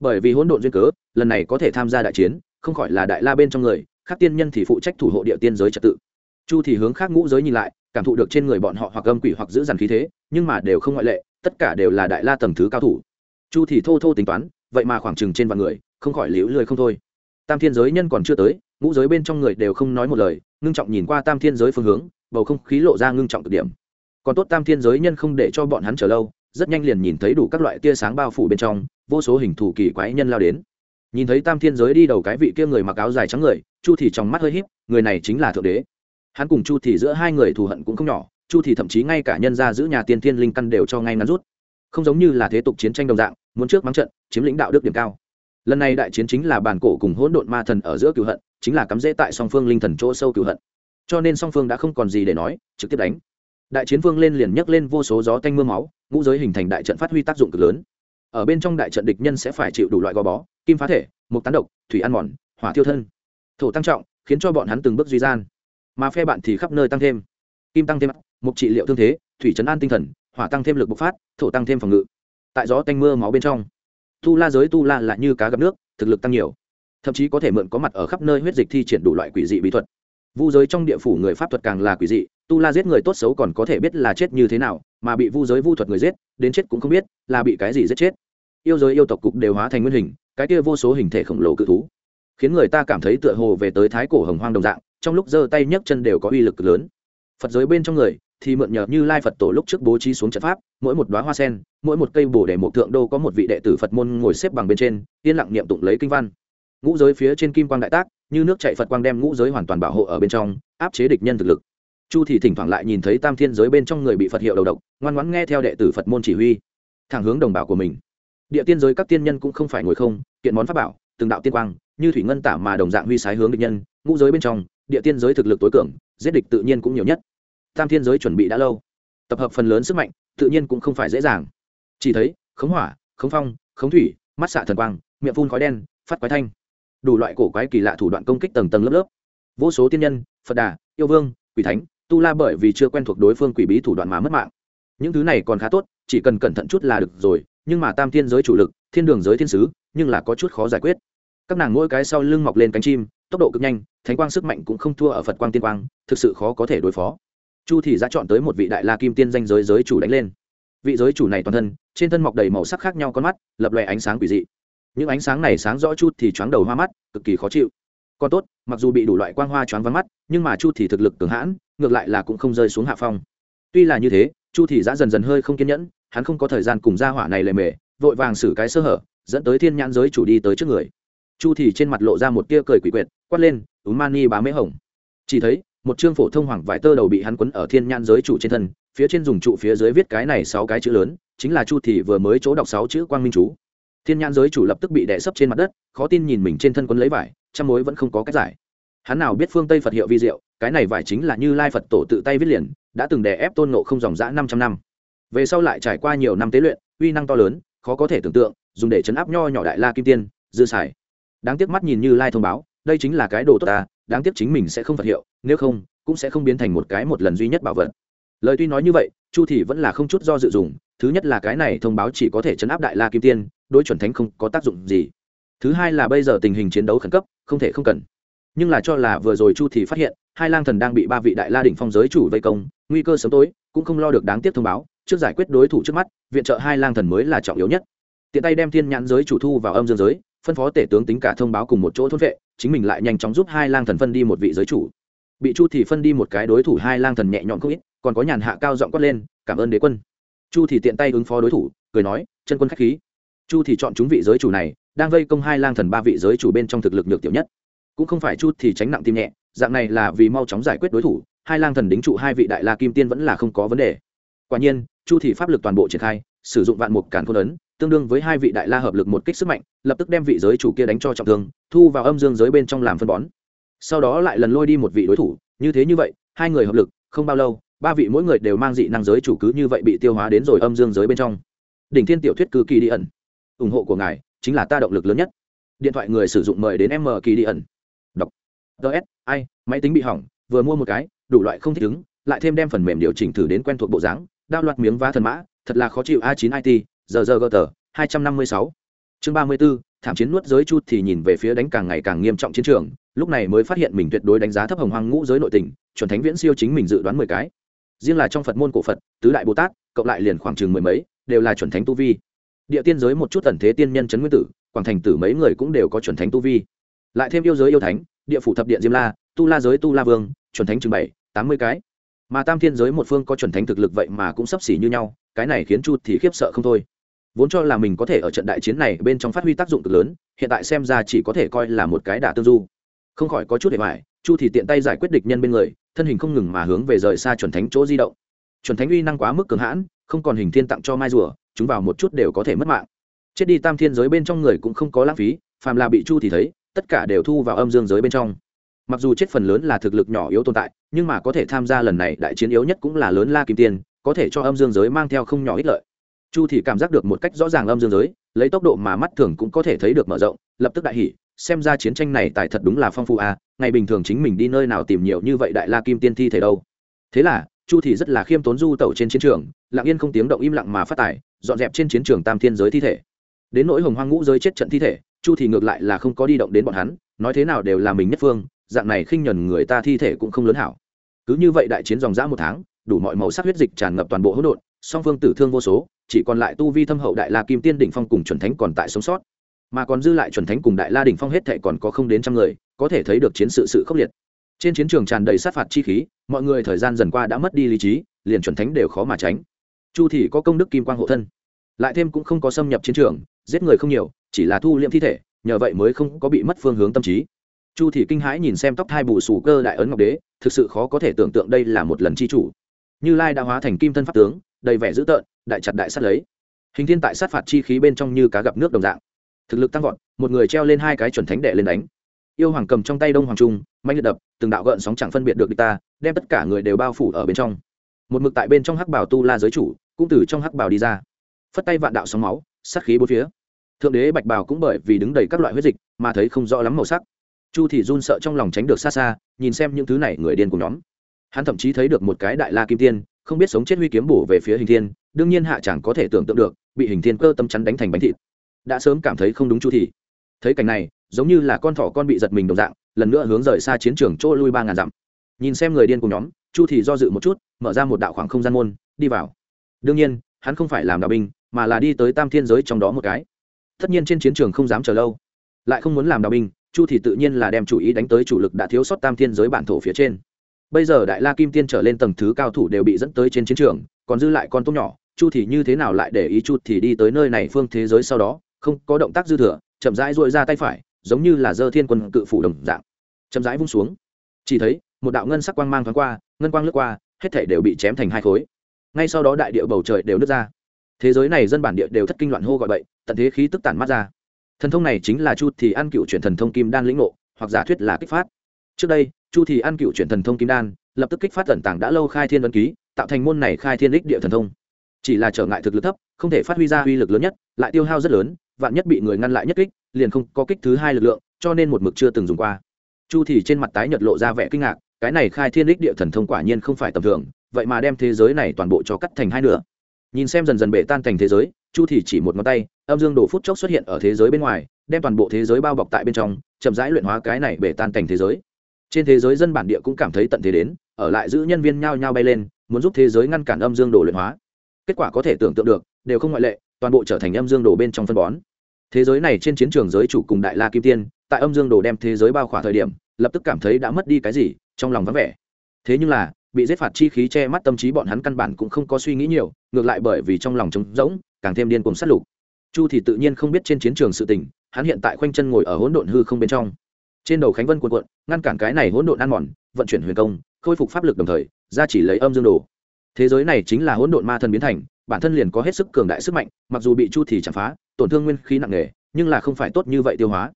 Bởi vì hỗn độn duyên cớ, lần này có thể tham gia đại chiến, không khỏi là đại la bên trong người, khác tiên nhân thì phụ trách thủ hộ địa tiên giới trật tự. Chu thì hướng khác ngũ giới nhìn lại cảm thụ được trên người bọn họ hoặc âm quỷ hoặc giữ dằn khí thế, nhưng mà đều không ngoại lệ, tất cả đều là đại la tầng thứ cao thủ. Chu thì thô thô tính toán, vậy mà khoảng chừng trên vạn người, không khỏi liễu lười không thôi. Tam thiên giới nhân còn chưa tới, ngũ giới bên trong người đều không nói một lời, ngưng trọng nhìn qua tam thiên giới phương hướng, bầu không khí lộ ra ngưng trọng cực điểm. Còn tốt tam thiên giới nhân không để cho bọn hắn chờ lâu, rất nhanh liền nhìn thấy đủ các loại tia sáng bao phủ bên trong, vô số hình thù kỳ quái nhân lao đến. Nhìn thấy tam thiên giới đi đầu cái vị kia người mặc áo dài trắng người, chu thì trong mắt hơi híp, người này chính là thượng đế hắn cùng chu thì giữa hai người thù hận cũng không nhỏ, chu thì thậm chí ngay cả nhân gia giữ nhà tiên thiên linh căn đều cho ngay ngắn rút. Không giống như là thế tục chiến tranh đồng dạng, muốn trước mắng trận, chiếm lĩnh đạo đức điểm cao. Lần này đại chiến chính là bản cổ cùng hỗn độn ma thần ở giữa cửu hận, chính là cắm rễ tại song phương linh thần chỗ sâu cửu hận. Cho nên song phương đã không còn gì để nói, trực tiếp đánh. Đại chiến vương lên liền nhấc lên vô số gió tanh mưa máu, ngũ giới hình thành đại trận phát huy tác dụng cực lớn. Ở bên trong đại trận địch nhân sẽ phải chịu đủ loại gò bó, kim phá thể, mục tán độc, thủy ăn mòn, hỏa thiêu thân. Thổ tăng trọng, khiến cho bọn hắn từng bước duy gian mà phe bạn thì khắp nơi tăng thêm. Kim tăng thêm, mục trị liệu thương thế, thủy chấn an tinh thần, hỏa tăng thêm lực bộc phát, thổ tăng thêm phòng ngự. Tại gió tanh mưa máu bên trong, tu la giới tu la lại như cá gặp nước, thực lực tăng nhiều. Thậm chí có thể mượn có mặt ở khắp nơi huyết dịch thi triển đủ loại quỷ dị bí thuật. Vu giới trong địa phủ người pháp thuật càng là quỷ dị, tu la giết người tốt xấu còn có thể biết là chết như thế nào, mà bị vu giới vu thuật người giết, đến chết cũng không biết là bị cái gì giết chết. Yêu giới yêu tộc cục đều hóa thành nguyên hình, cái kia vô số hình thể khổng lồ cự thú, khiến người ta cảm thấy tựa hồ về tới thái cổ hồng hoang đồng dạng trong lúc giơ tay nhấc chân đều có uy lực lớn. Phật giới bên trong người thì mượn nhờ như lai phật tổ lúc trước bố trí xuống trận pháp, mỗi một đoá hoa sen, mỗi một cây bồ để một thượng đô có một vị đệ tử phật môn ngồi xếp bằng bên trên, yên lặng niệm tụng lấy kinh văn. Ngũ giới phía trên kim quang đại tác, như nước chạy phật quang đem ngũ giới hoàn toàn bảo hộ ở bên trong, áp chế địch nhân thực lực. Chu thì thỉnh thoảng lại nhìn thấy tam thiên giới bên trong người bị phật hiệu đầu độc, ngoan ngoãn nghe theo đệ tử phật môn chỉ huy. Thẳng hướng đồng bào của mình. Địa tiên giới các tiên nhân cũng không phải ngồi không, kiện món pháp bảo, từng đạo tiên quang, như thủy ngân tả mà đồng dạng huy sái hướng địch nhân, ngũ giới bên trong địa tiên giới thực lực tối cường, giết địch tự nhiên cũng nhiều nhất. Tam thiên giới chuẩn bị đã lâu. Tập hợp phần lớn sức mạnh, tự nhiên cũng không phải dễ dàng. Chỉ thấy, khống hỏa, khống phong, khống thủy, mắt xạ thần quang, miệng phun khói đen, phát quái thanh. Đủ loại cổ quái kỳ lạ thủ đoạn công kích tầng tầng lớp lớp. Vô số tiên nhân, phật đà, yêu vương, quỷ thánh, tu la bởi vì chưa quen thuộc đối phương quỷ bí thủ đoạn mà mất mạng. Những thứ này còn khá tốt, chỉ cần cẩn thận chút là được rồi, nhưng mà tam thiên giới chủ lực, thiên đường giới thiên sứ, nhưng là có chút khó giải quyết các nàng mỗi cái sau lưng mọc lên cánh chim, tốc độ cực nhanh, thánh quang sức mạnh cũng không thua ở phật quang tiên quang, thực sự khó có thể đối phó. Chu thì đã chọn tới một vị đại la kim tiên danh giới giới chủ đánh lên. Vị giới chủ này toàn thân, trên thân mọc đầy màu sắc khác nhau con mắt, lập lòe ánh sáng quỷ dị. Những ánh sáng này sáng rõ chút thì choáng đầu hoa mắt, cực kỳ khó chịu. Còn tốt, mặc dù bị đủ loại quang hoa choáng vắng mắt, nhưng mà chu thì thực lực cường hãn, ngược lại là cũng không rơi xuống hạ phong. Tuy là như thế, chu thì đã dần dần hơi không kiên nhẫn, hắn không có thời gian cùng gia hỏa này lề mề, vội vàng xử cái sơ hở, dẫn tới thiên nhãn giới chủ đi tới trước người chu thì trên mặt lộ ra một tia cười quỷ quyệt, quát lên ứng mani bá mễ hồng. Chỉ thấy, một chương phổ thông hoàng vải tơ đầu bị hắn quấn ở thiên nhãn giới chủ trên thân, phía trên dùng trụ phía dưới viết cái này sáu cái chữ lớn, chính là chu thì vừa mới chỗ đọc sáu chữ quang minh chú. Thiên nhãn giới chủ lập tức bị đè sấp trên mặt đất, khó tin nhìn mình trên thân quấn lấy vải, trăm mối vẫn không có cách giải. Hắn nào biết phương tây phật hiệu vi diệu, cái này vải chính là như lai phật tổ tự tay viết liền, đã từng đè ép tôn nộ không dòng dã năm trăm năm. Về sau lại trải qua nhiều năm tế luyện, uy năng to lớn, khó có thể tưởng tượng, dùng để chấn áp nho nhỏ đại la kim tiên, dư xài đáng tiếc mắt nhìn như lai thông báo, đây chính là cái đồ tốt ta, đáng tiếc chính mình sẽ không phật hiệu, nếu không, cũng sẽ không biến thành một cái một lần duy nhất bảo vật. Lời tuy nói như vậy, chu thì vẫn là không chút do dự dùng, thứ nhất là cái này thông báo chỉ có thể chấn áp đại la kim tiên, đối chuẩn thánh không có tác dụng gì. Thứ hai là bây giờ tình hình chiến đấu khẩn cấp, không thể không cần. Nhưng là cho là vừa rồi chu thì phát hiện, hai lang thần đang bị ba vị đại la đỉnh phong giới chủ vây công, nguy cơ sớm tối, cũng không lo được đáng tiếc thông báo, trước giải quyết đối thủ trước mắt, viện trợ hai lang thần mới là trọng yếu nhất. Tiện tay đem thiên nhãn giới chủ thu vào âm dương giới phân phó tể tướng tính cả thông báo cùng một chỗ thôn vệ, chính mình lại nhanh chóng giúp hai lang thần phân đi một vị giới chủ. Bị chu thì phân đi một cái đối thủ hai lang thần nhẹ nhõm không ít, còn có nhàn hạ cao giọng quát lên, cảm ơn đế quân. Chu thì tiện tay ứng phó đối thủ, cười nói, chân quân khách khí. Chu thì chọn chúng vị giới chủ này, đang vây công hai lang thần ba vị giới chủ bên trong thực lực nhược tiểu nhất. Cũng không phải chu thì tránh nặng tim nhẹ, dạng này là vì mau chóng giải quyết đối thủ, hai lang thần đính trụ hai vị đại la kim tiên vẫn là không có vấn đề. Quả nhiên, chu thì pháp lực toàn bộ triển khai, sử dụng vạn mục cản khôn ấn tương đương với hai vị đại la hợp lực một kích sức mạnh, lập tức đem vị giới chủ kia đánh cho trọng thương, thu vào âm dương giới bên trong làm phân bón. Sau đó lại lần lôi đi một vị đối thủ, như thế như vậy, hai người hợp lực, không bao lâu, ba vị mỗi người đều mang dị năng giới chủ cứ như vậy bị tiêu hóa đến rồi âm dương giới bên trong. Đỉnh thiên tiểu thuyết cư kỳ đi ẩn. Ủng hộ của ngài, chính là ta động lực lớn nhất. Điện thoại người sử dụng mời đến m kỳ đi ẩn. Đọc. Ts ai, máy tính bị hỏng, vừa mua một cái, đủ loại không thích ứng, lại thêm đem phần mềm điều chỉnh thử đến quen thuộc bộ dáng, đao loạt miếng vá thần mã, thật là khó chịu a 9 it giờ giờ gờ tờ, hai trăm năm mươi sáu. Chương ba mươi b ố thảm chiến nuốt giới chút thì nhìn về phía đánh càng ngày càng nghiêm trọng chiến trường, lúc này mới phát hiện mình tuyệt đối đánh giá thấp hồng hoang ngũ giới nội tình, chuẩn thánh viễn siêu chính mình dự đoán mười cái. Riêng là trong phật môn cổ phật, tứ đại bồ tát, cộng lại liền khoảng chừng mười mấy, đều là chuẩn thánh tu vi. Địa tiên giới một chút tần thế tiên nhân c nguyên tử, quảng thành tử mấy người cũng đều có chuẩn thánh tu vi. Lại thêm yêu giới yêu thánh, địa phủ thập điện diêm la, tu la giới tu la vương, chuẩn thánh chừng bảy, tám mươi cái. Mà tam thiên giới một phương có chuẩn thánh thực lực vậy mà cũng sấp xỉ như nhau, cái này khiến chu thì khiếp sợ không thôi vốn cho là mình có thể ở trận đại chiến này bên trong phát huy tác dụng cực lớn, hiện tại xem ra chỉ có thể coi là một cái đả tương du. Không khỏi có chút để hoài, chu thì tiện tay giải quyết địch nhân bên người, thân hình không ngừng mà hướng về rời xa chuẩn thánh chỗ di động. Chuẩn thánh uy năng quá mức cường hãn, không còn hình thiên tặng cho mai rùa, chúng vào một chút đều có thể mất mạng. Chết đi tam thiên giới bên trong người cũng không có lãng phí, phàm là bị chu thì thấy, tất cả đều thu vào âm dương giới bên trong. Mặc dù chết phần lớn là thực lực nhỏ yếu tồn tại, nhưng mà có thể tham gia lần này đại chiến yếu nhất cũng là lớn la kim tiên, có thể cho âm dương giới mang theo không nhỏ ích lợi chu thì cảm giác được một cách rõ ràng âm dương giới, lấy tốc độ mà mắt thường cũng có thể thấy được mở rộng, lập tức đại hỉ, xem ra chiến tranh này tại thật đúng là phong phú à ngày bình thường chính mình đi nơi nào tìm nhiều như vậy đại la kim tiên thi thể đâu. Thế là, chu thì rất là khiêm tốn du tẩu trên chiến trường, lặng yên không tiếng động im lặng mà phát tài, dọn dẹp trên chiến trường tam thiên giới thi thể. Đến nỗi hồng hoang ngũ giới chết trận thi thể, chu thì ngược lại là không có đi động đến bọn hắn, nói thế nào đều là mình nhất phương, dạng này khinh nhẫn người ta thi thể cũng không lớn hảo. Cứ như vậy đại chiến dòng dã một tháng, đủ mọi màu sắc huyết dịch tràn ngập toàn bộ hỗn độn song phương tử thương vô số, chỉ còn lại tu vi thâm hậu đại la kim tiên đỉnh phong cùng chuẩn thánh còn tại sống sót. Mà còn dư lại chuẩn thánh cùng đại la đỉnh phong hết thệ còn có không đến trăm người, có thể thấy được chiến sự sự khốc liệt. Trên chiến trường tràn đầy sát phạt chi khí, mọi người thời gian dần qua đã mất đi lý trí, liền chuẩn thánh đều khó mà tránh. Chu thì có công đức kim quang hộ thân, lại thêm cũng không có xâm nhập chiến trường, giết người không nhiều, chỉ là thu liệm thi thể, nhờ vậy mới không có bị mất phương hướng tâm trí. Chu thì kinh hãi nhìn xem tóc thai bù sù cơ đại ấn ngọc đế, thực sự khó có thể tưởng tượng đây là một lần chi chủ. Như lai đã hóa thành kim thân pháp tướng đầy vẻ dữ tợn, đại chặt đại sát lấy. Hình thiên tại sát phạt chi khí bên trong như cá gặp nước đồng dạng. Thực lực tăng vọt, một người treo lên hai cái chuẩn thánh đệ lên đánh. Yêu hoàng cầm trong tay đông hoàng trung, mạnh liệt đập, từng đạo gợn sóng chẳng phân biệt được địch ta, đem tất cả người đều bao phủ ở bên trong. Một mực tại bên trong hắc bảo tu la giới chủ, cũng từ trong hắc bảo đi ra. Phất tay vạn đạo sóng máu, sát khí bốn phía. Thượng đế bạch bào cũng bởi vì đứng đầy các loại huyết dịch, mà thấy không rõ lắm màu sắc. Chu thì run sợ trong lòng tránh được xa xa, nhìn xem những thứ này người điên của nhóm. Hắn thậm chí thấy được một cái đại la kim tiên không biết sống chết huy kiếm bổ về phía hình thiên, đương nhiên hạ chẳng có thể tưởng tượng được, bị hình thiên cơ tâm chắn đánh thành bánh thịt. Đã sớm cảm thấy không đúng chu thì thấy cảnh này, giống như là con thỏ con bị giật mình đồng dạng, lần nữa hướng rời xa chiến trường chỗ lui ba ngàn dặm. Nhìn xem người điên cùng nhóm, chu thì do dự một chút, mở ra một đạo khoảng không gian môn, đi vào. Đương nhiên, hắn không phải làm đạo binh, mà là đi tới tam thiên giới trong đó một cái. Tất nhiên trên chiến trường không dám chờ lâu. Lại không muốn làm đạo binh, chu thì tự nhiên là đem chủ ý đánh tới chủ lực đã thiếu sót tam thiên giới bản thổ phía trên bây giờ đại la kim tiên trở lên tầng thứ cao thủ đều bị dẫn tới trên chiến trường, còn dư lại con tôm nhỏ. Chu thì như thế nào lại để ý chu thì đi tới nơi này phương thế giới sau đó, không có động tác dư thừa, chậm rãi duỗi ra tay phải, giống như là dơ thiên quân cự phủ đồng dạng. Chậm rãi vung xuống. Chỉ thấy, một đạo ngân sắc quang mang thoáng qua, ngân quang lướt qua, hết thể đều bị chém thành hai khối. Ngay sau đó đại địa bầu trời đều nứt ra. Thế giới này dân bản địa đều thất kinh loạn hô gọi bậy, tận thế khí tức tản mát ra. Thần thông này chính là chu thì ăn cựu chuyển thần thông kim đan lĩnh ngộ, hoặc giả thuyết là kích phát trước đây, chu thì ăn cựu chuyển thần thông kim đan, lập tức kích phát tẩn tảng đã lâu khai thiên ấn ký, tạo thành môn này khai thiên đích địa thần thông. Chỉ là trở ngại thực lực thấp, không thể phát huy ra uy lực lớn nhất, lại tiêu hao rất lớn, vạn nhất bị người ngăn lại nhất kích, liền không có kích thứ hai lực lượng, cho nên một mực chưa từng dùng qua. Chu thì trên mặt tái nhợt lộ ra vẻ kinh ngạc, cái này khai thiên đích địa thần thông quả nhiên không phải tầm thường, vậy mà đem thế giới này toàn bộ cho cắt thành hai nửa. Nhìn xem dần dần bể tan thành thế giới, chu thì chỉ một ngón tay, âm dương đổ phút chốc xuất hiện ở thế giới bên ngoài, đem toàn bộ thế giới bao bọc tại bên trong, chậm rãi luyện hóa cái này bể tan thành thế giới trên thế giới dân bản địa cũng cảm thấy tận thế đến, ở lại giữ nhân viên nhao nhao bay lên, muốn giúp thế giới ngăn cản âm dương đồ luyện hóa. Kết quả có thể tưởng tượng được, đều không ngoại lệ, toàn bộ trở thành âm dương đồ bên trong phân bón. Thế giới này trên chiến trường giới chủ cùng đại la kim tiên, tại âm dương đồ đem thế giới bao khỏa thời điểm, lập tức cảm thấy đã mất đi cái gì, trong lòng vắng vẻ. Thế nhưng là, bị giết phạt chi khí che mắt tâm trí bọn hắn căn bản cũng không có suy nghĩ nhiều, ngược lại bởi vì trong lòng trống rỗng, càng thêm điên cuồng sát lục. Chu thì tự nhiên không biết trên chiến trường sự tình, hắn hiện tại khoanh chân ngồi ở hỗn độn hư không bên trong trên đầu khánh vân cuộn cuộn, ngăn cản cái này hỗn độn ăn mòn, vận chuyển huyền công, khôi phục pháp lực đồng thời, ra chỉ lấy âm dương đồ. Thế giới này chính là hỗn độn ma thần biến thành, bản thân liền có hết sức cường đại sức mạnh, mặc dù bị chu thì chạm phá, tổn thương nguyên khí nặng nề, nhưng là không phải tốt như vậy tiêu hóa.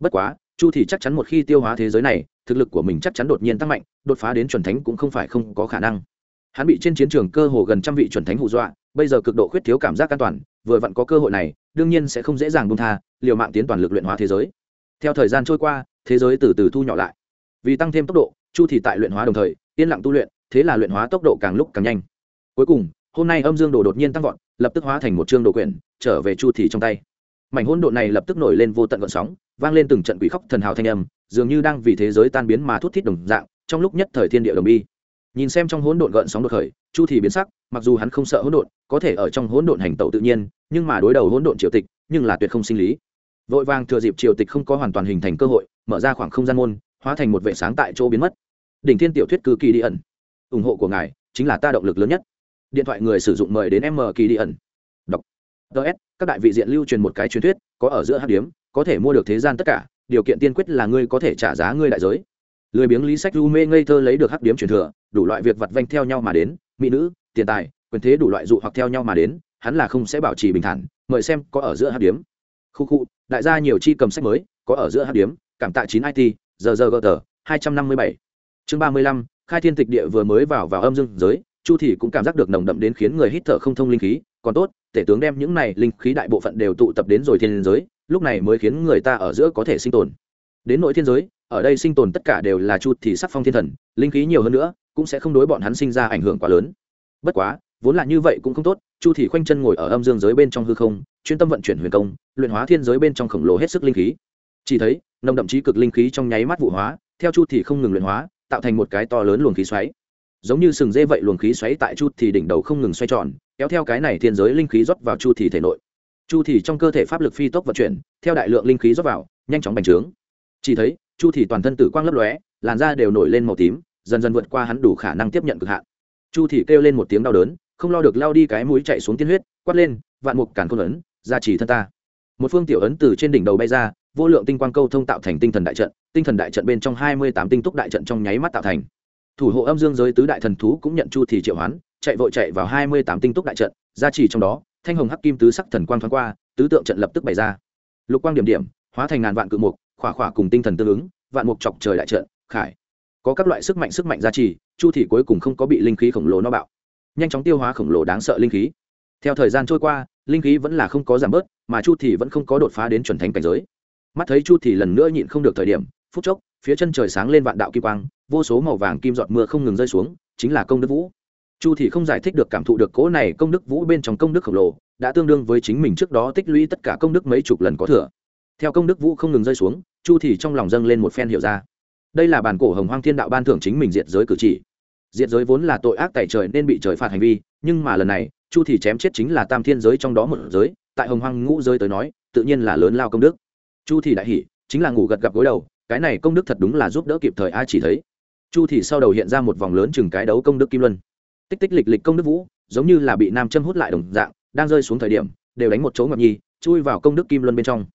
Bất quá, chu thì chắc chắn một khi tiêu hóa thế giới này, thực lực của mình chắc chắn đột nhiên tăng mạnh, đột phá đến chuẩn thánh cũng không phải không có khả năng. Hắn bị trên chiến trường cơ hồ gần trăm vị chuẩn thánh hù dọa, bây giờ cực độ khuyết thiếu cảm giác an toàn, vừa vặn có cơ hội này, đương nhiên sẽ không dễ dàng buông tha, liều mạng tiến toàn lực luyện hóa thế giới. Theo thời gian trôi qua thế giới từ từ thu nhỏ lại. Vì tăng thêm tốc độ, chu thì tại luyện hóa đồng thời, yên lặng tu luyện, thế là luyện hóa tốc độ càng lúc càng nhanh. Cuối cùng, hôm nay âm dương đồ đột nhiên tăng vọt, lập tức hóa thành một chương đồ quyển, trở về chu thì trong tay. Mảnh hỗn độn này lập tức nổi lên vô tận gợn sóng, vang lên từng trận quỷ khóc thần hào thanh âm, dường như đang vì thế giới tan biến mà thút thít đồng dạng, trong lúc nhất thời thiên địa đồng bi. Nhìn xem trong hỗn độn gợn sóng đột khởi, chu thì biến sắc, mặc dù hắn không sợ hỗn độn, có thể ở trong hỗn độn hành tẩu tự nhiên, nhưng mà đối đầu hỗn độn triều tịch, nhưng là tuyệt không sinh lý vội vàng thừa dịp triều tịch không có hoàn toàn hình thành cơ hội, mở ra khoảng không gian môn, hóa thành một vệ sáng tại chỗ biến mất. Đỉnh thiên tiểu thuyết cư kỳ đi ẩn. Ủng hộ của ngài chính là ta động lực lớn nhất. Điện thoại người sử dụng mời đến m kỳ đi ẩn. Đọc. Ts các đại vị diện lưu truyền một cái truyền thuyết, có ở giữa hát điếm, có thể mua được thế gian tất cả, điều kiện tiên quyết là ngươi có thể trả giá ngươi đại giới. Lười biếng lý sách du mê ngây thơ lấy được hắc điếm truyền thừa, đủ loại việc vặt vanh theo nhau mà đến, mỹ nữ, tiền tài, quyền thế đủ loại dụ hoặc theo nhau mà đến, hắn là không sẽ bảo trì bình thản, mời xem có ở giữa hắc điếm khu khu, đại gia nhiều chi cầm sách mới, có ở giữa hát điếm, cảm tạ chín it giờ giờ gờ tờ, hai trăm năm mươi bảy. Chương ba mươi lăm, khai thiên tịch địa vừa mới vào vào âm dương giới, chu thị cũng cảm giác được nồng đậm đến khiến người hít thở không thông linh khí, còn tốt, tể tướng đem những này linh khí đại bộ phận đều tụ tập đến rồi thiên giới, lúc này mới khiến người ta ở giữa có thể sinh tồn. Đến nội thiên giới, ở đây sinh tồn tất cả đều là chu thì sắc phong thiên thần, linh khí nhiều hơn nữa, cũng sẽ không đối bọn hắn sinh ra ảnh hưởng quá lớn. Bất quá vốn là như vậy cũng không tốt, chu thì khoanh chân ngồi ở âm dương giới bên trong hư không, chuyên tâm vận chuyển huyền công, luyện hóa thiên giới bên trong khổng lồ hết sức linh khí. Chỉ thấy, nồng đậm chí cực linh khí trong nháy mắt vụ hóa, theo chu thì không ngừng luyện hóa, tạo thành một cái to lớn luồng khí xoáy. Giống như sừng dê vậy luồng khí xoáy tại chu thì đỉnh đầu không ngừng xoay tròn, kéo theo cái này thiên giới linh khí rót vào chu thì thể nội. Chu thì trong cơ thể pháp lực phi tốc vận chuyển, theo đại lượng linh khí rót vào, nhanh chóng bành trướng. Chỉ thấy, chu thì toàn thân tử quang lấp lóe, làn da đều nổi lên màu tím, dần dần vượt qua hắn đủ khả năng tiếp nhận cực hạn. Chu thì kêu lên một tiếng đau đớn không lo được lao đi cái mũi chạy xuống tiên huyết, quát lên, vạn mục cản khôn ấn gia trì thân ta. Một phương tiểu ấn từ trên đỉnh đầu bay ra, vô lượng tinh quang câu thông tạo thành tinh thần đại trận, tinh thần đại trận bên trong hai mươi tám tinh túc đại trận trong nháy mắt tạo thành. Thủ hộ âm dương giới tứ đại thần thú cũng nhận chu thì triệu hoán, chạy vội chạy vào hai mươi tám tinh túc đại trận gia trì trong đó, thanh hồng hắc kim tứ sắc thần quang thoáng qua, tứ tượng trận lập tức bày ra. Lục quang điểm điểm, hóa thành ngàn vạn cự mục, khỏa khỏa cùng tinh thần tương ứng, vạn mục chọc trời đại trận, khải. Có các loại sức mạnh sức mạnh gia trì, chu thì cuối cùng không có bị linh khí khổng lồ nó bạo nhanh chóng tiêu hóa khổng lồ đáng sợ linh khí. Theo thời gian trôi qua, linh khí vẫn là không có giảm bớt, mà chu thị vẫn không có đột phá đến chuẩn thánh cảnh giới. Mắt thấy chu thị lần nữa nhịn không được thời điểm, phút chốc, phía chân trời sáng lên vạn đạo kim quang, vô số màu vàng kim giọt mưa không ngừng rơi xuống, chính là công đức vũ. Chu thị không giải thích được cảm thụ được cỗ này công đức vũ bên trong công đức khổng lồ, đã tương đương với chính mình trước đó tích lũy tất cả công đức mấy chục lần có thừa. Theo công đức vũ không ngừng rơi xuống, chu thị trong lòng dâng lên một phen hiểu ra. Đây là bản cổ hồng hoang thiên đạo ban thưởng chính mình diệt giới cử chỉ diệt giới vốn là tội ác tại trời nên bị trời phạt hành vi nhưng mà lần này chu thị chém chết chính là tam thiên giới trong đó một giới tại hồng hoang ngũ giới tới nói tự nhiên là lớn lao công đức. Chu thị đại hỉ, chính là ngủ gật gặp gối đầu cái này công đức thật đúng là giúp đỡ kịp thời ai chỉ thấy. Chu thị sau đầu hiện ra một vòng lớn chừng cái đấu công đức kim luân. Tích tích lịch lịch công đức vũ giống như là bị nam châm hút lại đồng dạng đang rơi xuống thời điểm đều đánh một chỗ ngập nhi chui vào công đức kim luân bên trong.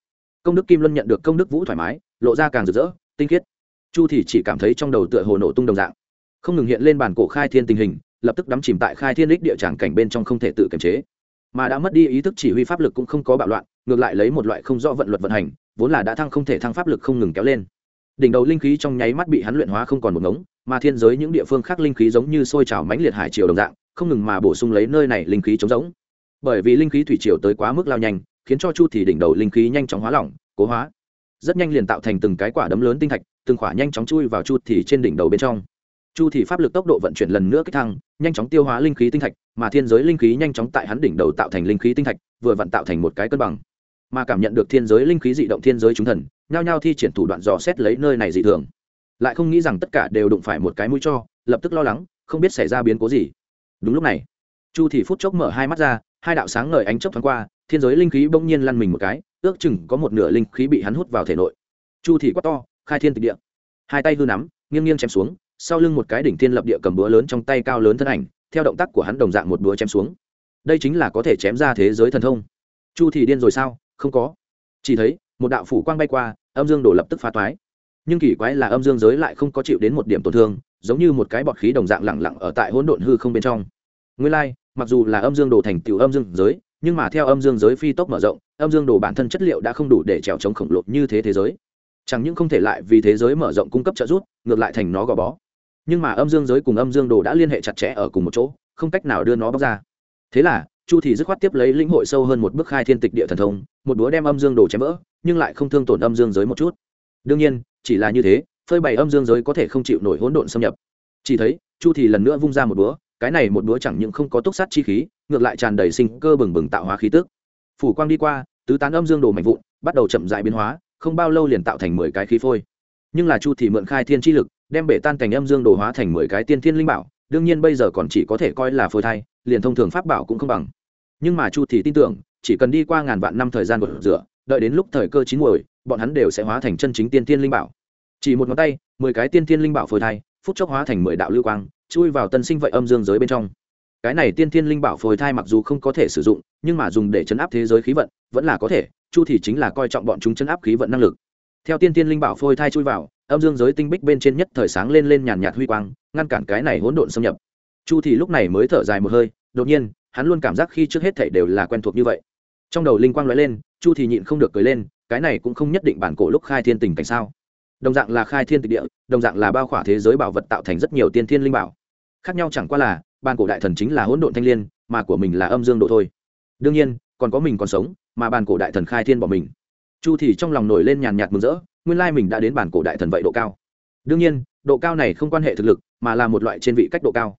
Công đức kim luân nhận được công đức vũ thoải mái lộ ra càng rực rỡ tinh khiết. Chu thì chỉ cảm thấy trong đầu tựa hồ nổ tung đồng dạng không ngừng hiện lên bản cổ khai thiên tình hình, lập tức đắm chìm tại khai thiên đích địa tràng cảnh bên trong không thể tự kiềm chế. Mà đã mất đi ý thức chỉ huy pháp lực cũng không có bạo loạn, ngược lại lấy một loại không rõ vận luật vận hành, vốn là đã thăng không thể thăng pháp lực không ngừng kéo lên. Đỉnh đầu linh khí trong nháy mắt bị hắn luyện hóa không còn một ngống, mà thiên giới những địa phương khác linh khí giống như sôi trào mãnh liệt hải triều đồng dạng, không ngừng mà bổ sung lấy nơi này linh khí trống rỗng. Bởi vì linh khí thủy triều tới quá mức lao nhanh, khiến cho chu thì đỉnh đầu linh khí nhanh chóng hóa lỏng, cố hóa. Rất nhanh liền tạo thành từng cái quả đấm lớn tinh thạch, từng quả nhanh chóng chui vào chu thì trên đỉnh đầu bên trong chu thì pháp lực tốc độ vận chuyển lần nữa kích thăng, nhanh chóng tiêu hóa linh khí tinh thạch, mà thiên giới linh khí nhanh chóng tại hắn đỉnh đầu tạo thành linh khí tinh thạch, vừa vận tạo thành một cái cân bằng. Mà cảm nhận được thiên giới linh khí dị động thiên giới chúng thần, nhao nhao thi triển thủ đoạn dò xét lấy nơi này dị thường. Lại không nghĩ rằng tất cả đều đụng phải một cái mũi cho, lập tức lo lắng, không biết xảy ra biến cố gì. Đúng lúc này, chu thì phút chốc mở hai mắt ra, hai đạo sáng ngời ánh chớp thoáng qua, thiên giới linh khí bỗng nhiên lăn mình một cái, ước chừng có một nửa linh khí bị hắn hút vào thể nội. Chu thì quát to, khai thiên tịch địa! Hai tay hư nắm, nghiêng nghiêng chém xuống sau lưng một cái đỉnh thiên lập địa cầm búa lớn trong tay cao lớn thân ảnh, theo động tác của hắn đồng dạng một búa chém xuống. Đây chính là có thể chém ra thế giới thần thông. Chu thì điên rồi sao? Không có. Chỉ thấy, một đạo phủ quang bay qua, âm dương đổ lập tức phá toái. Nhưng kỳ quái là âm dương giới lại không có chịu đến một điểm tổn thương, giống như một cái bọt khí đồng dạng lẳng lặng ở tại hỗn độn hư không bên trong. Nguyên lai, mặc dù là âm dương đồ thành tiểu âm dương giới, nhưng mà theo âm dương giới phi tốc mở rộng, âm dương đồ bản thân chất liệu đã không đủ để trèo chống khổng lồ như thế thế giới. Chẳng những không thể lại vì thế giới mở rộng cung cấp trợ giúp, ngược lại thành nó gò bó nhưng mà âm dương giới cùng âm dương đồ đã liên hệ chặt chẽ ở cùng một chỗ không cách nào đưa nó bóc ra. Thế là chu thì dứt khoát tiếp lấy lĩnh hội sâu hơn một bước khai thiên tịch địa thần thông một đũa đem âm dương đồ chém vỡ nhưng lại không thương tổn âm dương giới một chút. Đương nhiên chỉ là như thế phơi bày âm dương giới có thể không chịu nổi hỗn độn xâm nhập. Chỉ thấy chu thì lần nữa vung ra một đũa, cái này một đũa chẳng những không có túc sát chi khí ngược lại tràn đầy sinh cơ bừng bừng tạo hóa khí tức. Phủ quang đi qua tứ tán âm dương đồ mạnh vụn bắt đầu chậm rãi biến hóa không bao lâu liền tạo thành mười cái khí phôi. Nhưng là chu thì mượn khai thiên chi lực đem bể tan thành âm dương đồ hóa thành mười cái tiên thiên linh bảo, đương nhiên bây giờ còn chỉ có thể coi là phôi thai, liền thông thường pháp bảo cũng không bằng. Nhưng mà chu thì tin tưởng, chỉ cần đi qua ngàn vạn năm thời gian gột rửa, đợi đến lúc thời cơ chín muồi, bọn hắn đều sẽ hóa thành chân chính tiên thiên linh bảo. Chỉ một ngón tay, mười cái tiên thiên linh bảo phôi thai, phút chốc hóa thành mười đạo lưu quang, chui vào tân sinh vậy âm dương giới bên trong. Cái này tiên thiên linh bảo phôi thai mặc dù không có thể sử dụng, nhưng mà dùng để chấn áp thế giới khí vận, vẫn là có thể, chu thì chính là coi trọng bọn chúng chấn áp khí vận năng lực. Theo tiên thiên linh bảo phôi thai chui vào âm dương giới tinh bích bên trên nhất thời sáng lên lên nhàn nhạt huy quang, ngăn cản cái này hỗn độn xâm nhập. Chu thì lúc này mới thở dài một hơi, đột nhiên, hắn luôn cảm giác khi trước hết thảy đều là quen thuộc như vậy. Trong đầu linh quang lóe lên, chu thì nhịn không được cười lên, cái này cũng không nhất định bản cổ lúc khai thiên tình cảnh sao? Đồng dạng là khai thiên tịch địa, đồng dạng là bao khỏa thế giới bảo vật tạo thành rất nhiều tiên thiên linh bảo. Khác nhau chẳng qua là, bản cổ đại thần chính là hỗn độn thanh liên, mà của mình là âm dương độ thôi. Đương nhiên, còn có mình còn sống, mà bản cổ đại thần khai thiên bỏ mình chu thì trong lòng nổi lên nhàn nhạt mừng rỡ, nguyên lai mình đã đến bản cổ đại thần vậy độ cao. Đương nhiên, độ cao này không quan hệ thực lực, mà là một loại trên vị cách độ cao.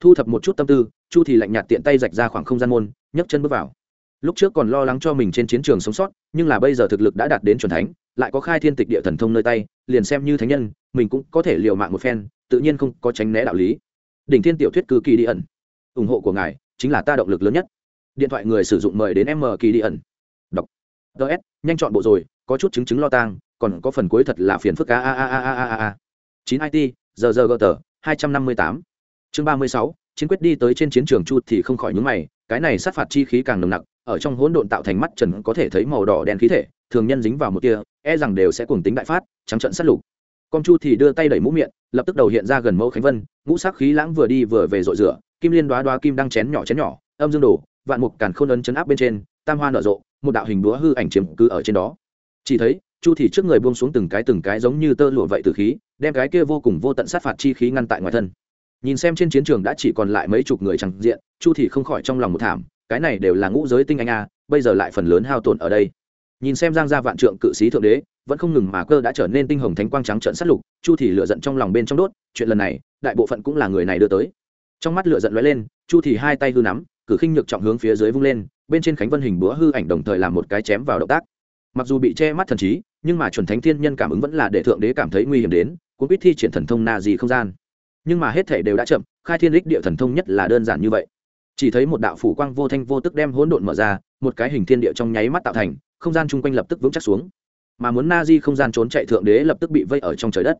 Thu thập một chút tâm tư, chu thì lạnh nhạt tiện tay rạch ra khoảng không gian môn, nhấc chân bước vào. Lúc trước còn lo lắng cho mình trên chiến trường sống sót, nhưng là bây giờ thực lực đã đạt đến chuẩn thánh, lại có khai thiên tịch địa thần thông nơi tay, liền xem như thánh nhân, mình cũng có thể liều mạng một phen, tự nhiên không có tránh né đạo lý. Đỉnh thiên tiểu thuyết cư kỳ đi ẩn. Ủng hộ của ngài chính là ta động lực lớn nhất. Điện thoại người sử dụng mời đến m kỳ đi ẩn ts nhanh chọn bộ rồi, có chút chứng chứng lo tang, còn có phần cuối thật là phiền phức, a a a a a a a. Chín it giờ giờ gờ tờ, hai trăm năm mươi tám. Chương ba mươi sáu, chiến quyết đi tới trên chiến trường chu thì không khỏi nhúng mày, cái này sát phạt chi khí càng nồng nặc, ở trong hỗn độn tạo thành mắt trần có thể thấy màu đỏ đen khí thể, thường nhân dính vào một kia e rằng đều sẽ cùng tính đại phát, trắng trận sát lục. Con chu thì đưa tay đẩy mũ miệng, lập tức đầu hiện ra gần mẫu khánh vân, ngũ sắc khí lãng vừa đi vừa về rội rửa, kim liên đoá đoá kim đang chén nhỏ chén nhỏ, âm dương đồ vạn mục càn khôn ấn chấn áp bên trên, tam hoa nở rộ, một đạo hình đúa hư ảnh chiếm cứ ở trên đó. Chỉ thấy, chu thì trước người buông xuống từng cái từng cái giống như tơ lụa vậy từ khí, đem cái kia vô cùng vô tận sát phạt chi khí ngăn tại ngoài thân. Nhìn xem trên chiến trường đã chỉ còn lại mấy chục người chẳng diện, chu thì không khỏi trong lòng một thảm, cái này đều là ngũ giới tinh anh a, bây giờ lại phần lớn hao tổn ở đây. Nhìn xem giang gia vạn trượng cự sĩ thượng đế, vẫn không ngừng mà cơ đã trở nên tinh hồng thánh quang trắng trận sát lục, chu thì lựa giận trong lòng bên trong đốt, chuyện lần này, đại bộ phận cũng là người này đưa tới. Trong mắt lựa giận lóe lên, chu thì hai tay hư nắm cử khinh nhược trọng hướng phía dưới vung lên, bên trên khánh vân hình búa hư ảnh đồng thời làm một cái chém vào động tác. Mặc dù bị che mắt thần trí, nhưng mà chuẩn thánh thiên nhân cảm ứng vẫn là để thượng đế cảm thấy nguy hiểm đến cũng biết thi triển thần thông na gì không gian. Nhưng mà hết thể đều đã chậm, khai thiên đích địa thần thông nhất là đơn giản như vậy. Chỉ thấy một đạo phủ quang vô thanh vô tức đem hỗn độn mở ra, một cái hình thiên địa trong nháy mắt tạo thành, không gian chung quanh lập tức vững chắc xuống. Mà muốn na di không gian trốn chạy thượng đế lập tức bị vây ở trong trời đất.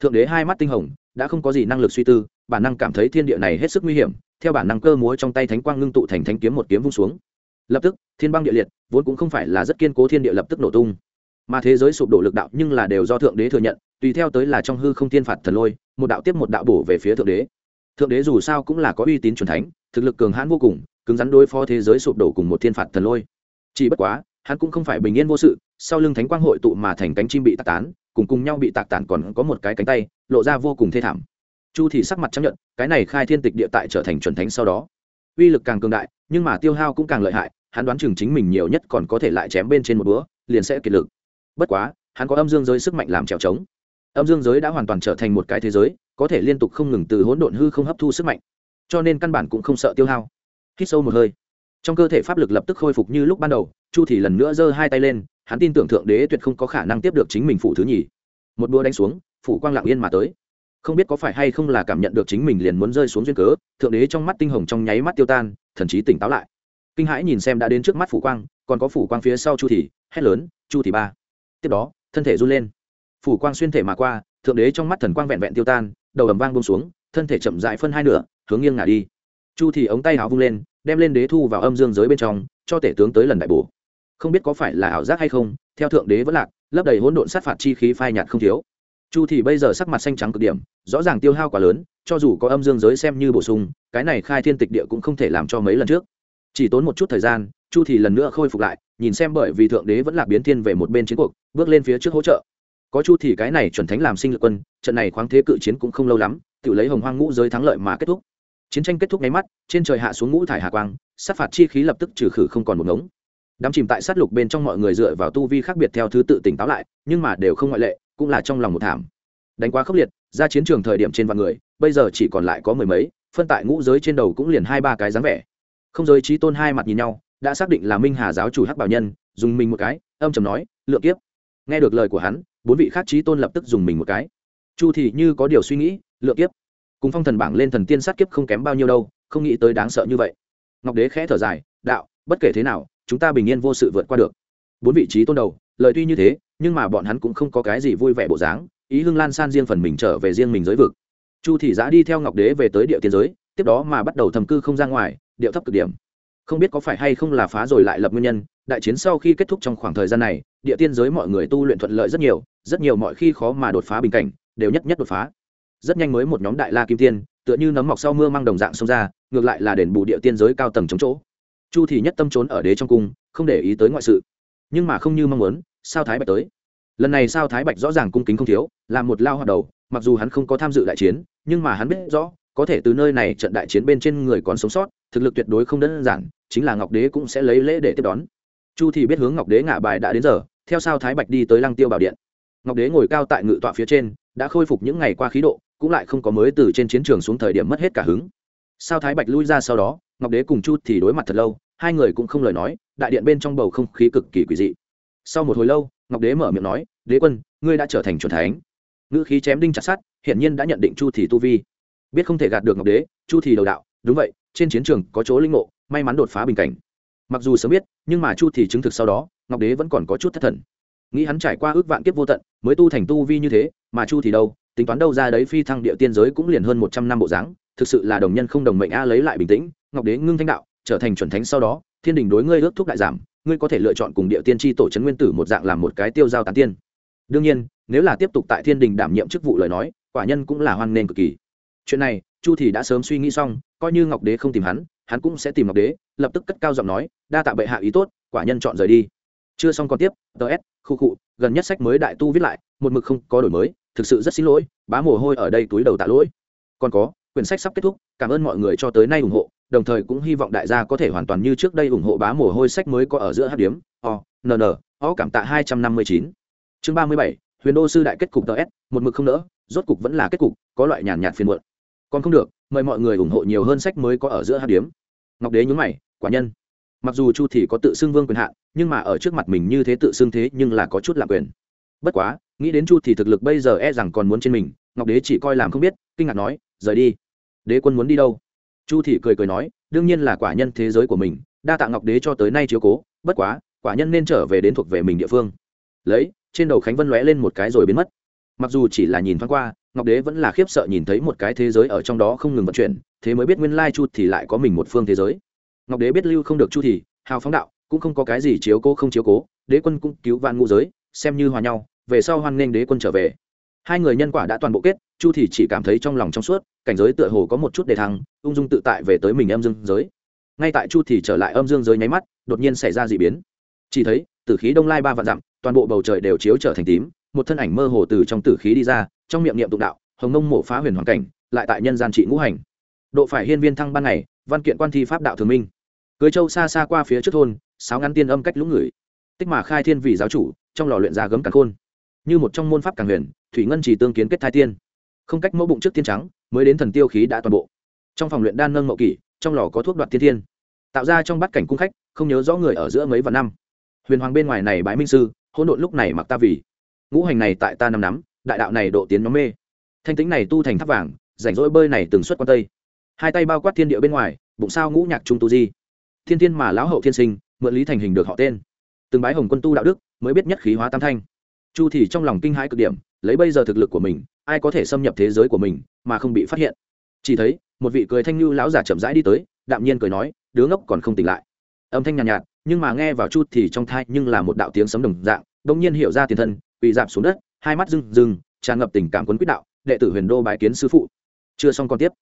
Thượng đế hai mắt tinh hồng, đã không có gì năng lực suy tư, bản năng cảm thấy thiên địa này hết sức nguy hiểm theo bản năng cơ múa trong tay thánh quang ngưng tụ thành thánh kiếm một kiếm vung xuống. Lập tức, thiên băng địa liệt, vốn cũng không phải là rất kiên cố thiên địa lập tức nổ tung. Mà thế giới sụp đổ lực đạo nhưng là đều do thượng đế thừa nhận, tùy theo tới là trong hư không thiên phạt thần lôi, một đạo tiếp một đạo bổ về phía thượng đế. Thượng đế dù sao cũng là có uy tín c thánh, thực lực cường hãn vô cùng, cứng rắn đối phó thế giới sụp đổ cùng một thiên phạt thần lôi. Chỉ bất quá, hắn cũng không phải bình yên vô sự, sau lưng thánh quang hội tụ mà thành cánh chim bị tạc tán, cùng cùng nhau bị tạc tản còn có một cái cánh tay, lộ ra vô cùng thê thảm chu thì sắc mặt chấp nhận, cái này khai thiên tịch địa tại trở thành chuẩn thánh sau đó. Uy lực càng cường đại, nhưng mà tiêu hao cũng càng lợi hại, hắn đoán chừng chính mình nhiều nhất còn có thể lại chém bên trên một bữa, liền sẽ kiệt lực. Bất quá, hắn có âm dương giới sức mạnh làm trèo trống. Âm dương giới đã hoàn toàn trở thành một cái thế giới, có thể liên tục không ngừng từ hỗn độn hư không hấp thu sức mạnh. Cho nên căn bản cũng không sợ tiêu hao. Hít sâu một hơi. Trong cơ thể pháp lực lập tức khôi phục như lúc ban đầu, chu thì lần nữa giơ hai tay lên, hắn tin tưởng thượng đế tuyệt không có khả năng tiếp được chính mình phủ thứ nhì. Một búa đánh xuống, phủ quang lặng yên mà tới không biết có phải hay không là cảm nhận được chính mình liền muốn rơi xuống duyên cớ, thượng đế trong mắt tinh hồng trong nháy mắt tiêu tan, thần trí tỉnh táo lại. Kinh hãi nhìn xem đã đến trước mắt phủ quang, còn có phủ quang phía sau chu thì hét lớn, chu thì ba! Tiếp đó, thân thể run lên. Phủ quang xuyên thể mà qua, thượng đế trong mắt thần quang vẹn vẹn tiêu tan, đầu ầm vang bông xuống, thân thể chậm dại phân hai nửa, hướng nghiêng ngả đi. Chu thì ống tay áo vung lên, đem lên đế thu vào âm dương giới bên trong, cho tể tướng tới lần đại bổ. Không biết có phải là ảo giác hay không, theo thượng đế vẫn lạc, lấp đầy hỗn độn sát phạt chi khí phai nhạt không thiếu chu thì bây giờ sắc mặt xanh trắng cực điểm, rõ ràng tiêu hao quá lớn, cho dù có âm dương giới xem như bổ sung, cái này khai thiên tịch địa cũng không thể làm cho mấy lần trước. Chỉ tốn một chút thời gian, chu thì lần nữa khôi phục lại, nhìn xem bởi vì thượng đế vẫn là biến thiên về một bên chiến cuộc, bước lên phía trước hỗ trợ. Có chu thì cái này chuẩn thánh làm sinh lực quân, trận này khoáng thế cự chiến cũng không lâu lắm, tự lấy hồng hoang ngũ giới thắng lợi mà kết thúc. Chiến tranh kết thúc ngay mắt, trên trời hạ xuống ngũ thải hạ quang, sát phạt chi khí lập tức trừ khử không còn một ngống. Đám chìm tại sát lục bên trong mọi người dựa vào tu vi khác biệt theo thứ tự tỉnh táo lại, nhưng mà đều không ngoại lệ cũng là trong lòng một thảm. Đánh quá khốc liệt, ra chiến trường thời điểm trên vạn người, bây giờ chỉ còn lại có mười mấy, phân tại ngũ giới trên đầu cũng liền hai ba cái dáng vẻ. Không giới trí tôn hai mặt nhìn nhau, đã xác định là minh hà giáo chủ hắc bảo nhân, dùng mình một cái, âm trầm nói, lượng kiếp. Nghe được lời của hắn, bốn vị khác trí tôn lập tức dùng mình một cái. Chu thì như có điều suy nghĩ, lượng kiếp. Cùng phong thần bảng lên thần tiên sát kiếp không kém bao nhiêu đâu, không nghĩ tới đáng sợ như vậy. Ngọc đế khẽ thở dài, đạo, bất kể thế nào, chúng ta bình yên vô sự vượt qua được. Bốn vị trí tôn đầu, lời tuy như thế nhưng mà bọn hắn cũng không có cái gì vui vẻ bộ dáng, ý hưng lan san riêng phần mình trở về riêng mình giới vực. Chu thị giã đi theo ngọc đế về tới địa tiên giới, tiếp đó mà bắt đầu thầm cư không ra ngoài, điệu thấp cực điểm. Không biết có phải hay không là phá rồi lại lập nguyên nhân, đại chiến sau khi kết thúc trong khoảng thời gian này, địa tiên giới mọi người tu luyện thuận lợi rất nhiều rất nhiều mọi khi khó mà đột phá bình cảnh, đều nhất nhất đột phá. Rất nhanh mới một nhóm đại la kim tiên, tựa như nấm mọc sau mưa mang đồng dạng xông ra, ngược lại là đền bù địa tiên giới cao tầng chống chỗ. Chu thì nhất tâm trốn ở đế trong cung, không để ý tới ngoại sự. Nhưng mà không như mong muốn sao thái bạch tới? Lần này sao thái bạch rõ ràng cung kính không thiếu, là một lao hoạt đầu, mặc dù hắn không có tham dự đại chiến, nhưng mà hắn biết rõ, có thể từ nơi này trận đại chiến bên trên người còn sống sót, thực lực tuyệt đối không đơn giản, chính là ngọc đế cũng sẽ lấy lễ để tiếp đón. Chu thì biết hướng ngọc đế ngả bài đã đến giờ, theo sao thái bạch đi tới lăng tiêu bảo điện. Ngọc đế ngồi cao tại ngự tọa phía trên, đã khôi phục những ngày qua khí độ, cũng lại không có mới từ trên chiến trường xuống thời điểm mất hết cả hứng. Sao thái bạch lui ra sau đó, ngọc đế cùng chu thì đối mặt thật lâu, hai người cũng không lời nói, đại điện bên trong bầu không khí cực kỳ quỷ dị sau một hồi lâu, ngọc đế mở miệng nói, đế quân, ngươi đã trở thành c thánh. Ngữ khí chém đinh chặt sát hiển nhiên đã nhận định chu thì tu vi. Biết không thể gạt được ngọc đế, chu thì đầu đạo, đúng vậy, trên chiến trường có chỗ linh ngộ, may mắn đột phá bình cảnh. Mặc dù sớm biết, nhưng mà chu thì chứng thực sau đó, ngọc đế vẫn còn có chút thất thần. Nghĩ hắn trải qua ước vạn kiếp vô tận, mới tu thành tu vi như thế, mà chu thì đâu, tính toán đâu ra đấy phi thăng địa tiên giới cũng liền hơn một trăm năm bộ dáng, thực sự là đồng nhân không đồng mệnh a, lấy lại bình tĩnh. Ngọc đế ngưng thanh đạo, trở thành chuẩn thánh sau đó, thiên đình đối ngươi ước thúc đại giảm ngươi có thể lựa chọn cùng địa tiên tri tổ trấn nguyên tử một dạng làm một cái tiêu giao tán tiên. Đương nhiên, nếu là tiếp tục tại thiên đình đảm nhiệm chức vụ lời nói, quả nhân cũng là hoan nghênh cực kỳ. Chuyện này, chu thì đã sớm suy nghĩ xong, coi như ngọc đế không tìm hắn hắn cũng sẽ tìm ngọc đế, lập tức cất cao giọng nói, đa tạ bệ hạ ý tốt, quả nhân chọn rời đi. Chưa xong còn tiếp ts khu cụ gần nhất sách mới đại tu viết lại, một mực không có đổi mới, thực sự rất xin lỗi, bá mồ hôi ở đây túi đầu tạ lỗi. Còn có, quyển sách sắp kết thúc, cảm ơn mọi người cho tới nay ủng hộ đồng thời cũng hy vọng đại gia có thể hoàn toàn như trước đây ủng hộ bá mồ hôi sách mới có ở giữa hát điếm, o, n n, o, cảm tạ hai trăm năm mươi chín. Chương ba mươi bảy, huyền đô sư đại kết cục ts một mực không nỡ, rốt cục vẫn là kết cục, có loại nhàn nhạt phiền muộn. Còn không được, mời mọi người ủng hộ nhiều hơn sách mới có ở giữa hát điếm. Ngọc đế nhún mày, quả nhân. Mặc dù chu thì có tự xưng vương quyền hạn, nhưng mà ở trước mặt mình như thế tự xưng thế nhưng là có chút lạc quyền. Bất quá, nghĩ đến chu thì thực lực bây giờ e rằng còn muốn trên mình, ngọc đế chỉ coi làm không biết, kinh ngạc nói, rời đi. Đế quân muốn đi đâu? Chu thị cười cười nói, đương nhiên là quả nhân thế giới của mình, đa tạ ngọc đế cho tới nay chiếu cố, bất quá, quả nhân nên trở về đến thuộc về mình địa phương. Lấy, trên đầu khánh vân lóe lên một cái rồi biến mất. Mặc dù chỉ là nhìn thoáng qua, ngọc đế vẫn là khiếp sợ nhìn thấy một cái thế giới ở trong đó không ngừng vận chuyển, thế mới biết nguyên lai chu thì lại có mình một phương thế giới. Ngọc đế biết lưu không được chu thì, hào phóng đạo, cũng không có cái gì chiếu cố không chiếu cố, đế quân cũng cứu vạn ngũ giới, xem như hòa nhau, về sau hoan nghênh đế quân trở về hai người nhân quả đã toàn bộ kết, chu thì chỉ cảm thấy trong lòng trong suốt, cảnh giới tựa hồ có một chút đề thăng, ung dung tự tại về tới mình âm dương giới. Ngay tại chu thì trở lại âm dương giới nháy mắt, đột nhiên xảy ra dị biến. Chỉ thấy, tử khí đông lai ba vạn dặm, toàn bộ bầu trời đều chiếu trở thành tím, một thân ảnh mơ hồ từ trong tử khí đi ra, trong miệng niệm tụng đạo, hồng mông mổ phá huyền hoàn cảnh, lại tại nhân gian trị ngũ hành. Độ phải hiên viên thăng ban ngày, văn kiện quan thi pháp đạo thường minh. Cưới châu xa xa qua phía trước thôn sáo ngắn tiên âm cách lũng người. Tích mà khai thiên vị giáo chủ, trong lò luyện ra gấm càng khôn. Như một trong môn pháp càng huyền thủy ngân chỉ tương kiến kết thai tiên. Không cách mẫu bụng trước tiên trắng, mới đến thần tiêu khí đã toàn bộ. Trong phòng luyện đan nâng mậu kỷ, trong lò có thuốc đoạt tiên thiên. Tạo ra trong bát cảnh cung khách, không nhớ rõ người ở giữa mấy vạn năm. Huyền hoàng bên ngoài này bái minh sư, hỗn độn lúc này mặc ta vì. Ngũ hành này tại ta năm nắm, đại đạo này độ tiến nhóm mê. Thanh tính này tu thành tháp vàng, rảnh rỗi bơi này từng xuất quan tây. Hai tay bao quát thiên địa bên ngoài, bụng sao ngũ nhạc trung tu di. Thiên thiên mà lão hậu thiên sinh, mượn lý thành hình được họ tên. Từng bái hồng quân tu đạo đức, mới biết nhất khí hóa tam thanh. Chu thì trong lòng kinh hãi cực điểm lấy bây giờ thực lực của mình ai có thể xâm nhập thế giới của mình mà không bị phát hiện? Chỉ thấy một vị cười thanh lưu lão giả chậm rãi đi tới đạm nhiên cười nói đứa ngốc còn không tỉnh lại. Âm thanh nhàn nhạt, nhạt nhưng mà nghe vào chút thì trong thai nhưng là một đạo tiếng sấm đồng dạng đông nhiên hiểu ra tiền thân quỳ dạp xuống đất hai mắt rưng rưng tràn ngập tình cảm quấn quýt đạo đệ tử huyền đô bái kiến sư phụ. Chưa xong còn tiếp.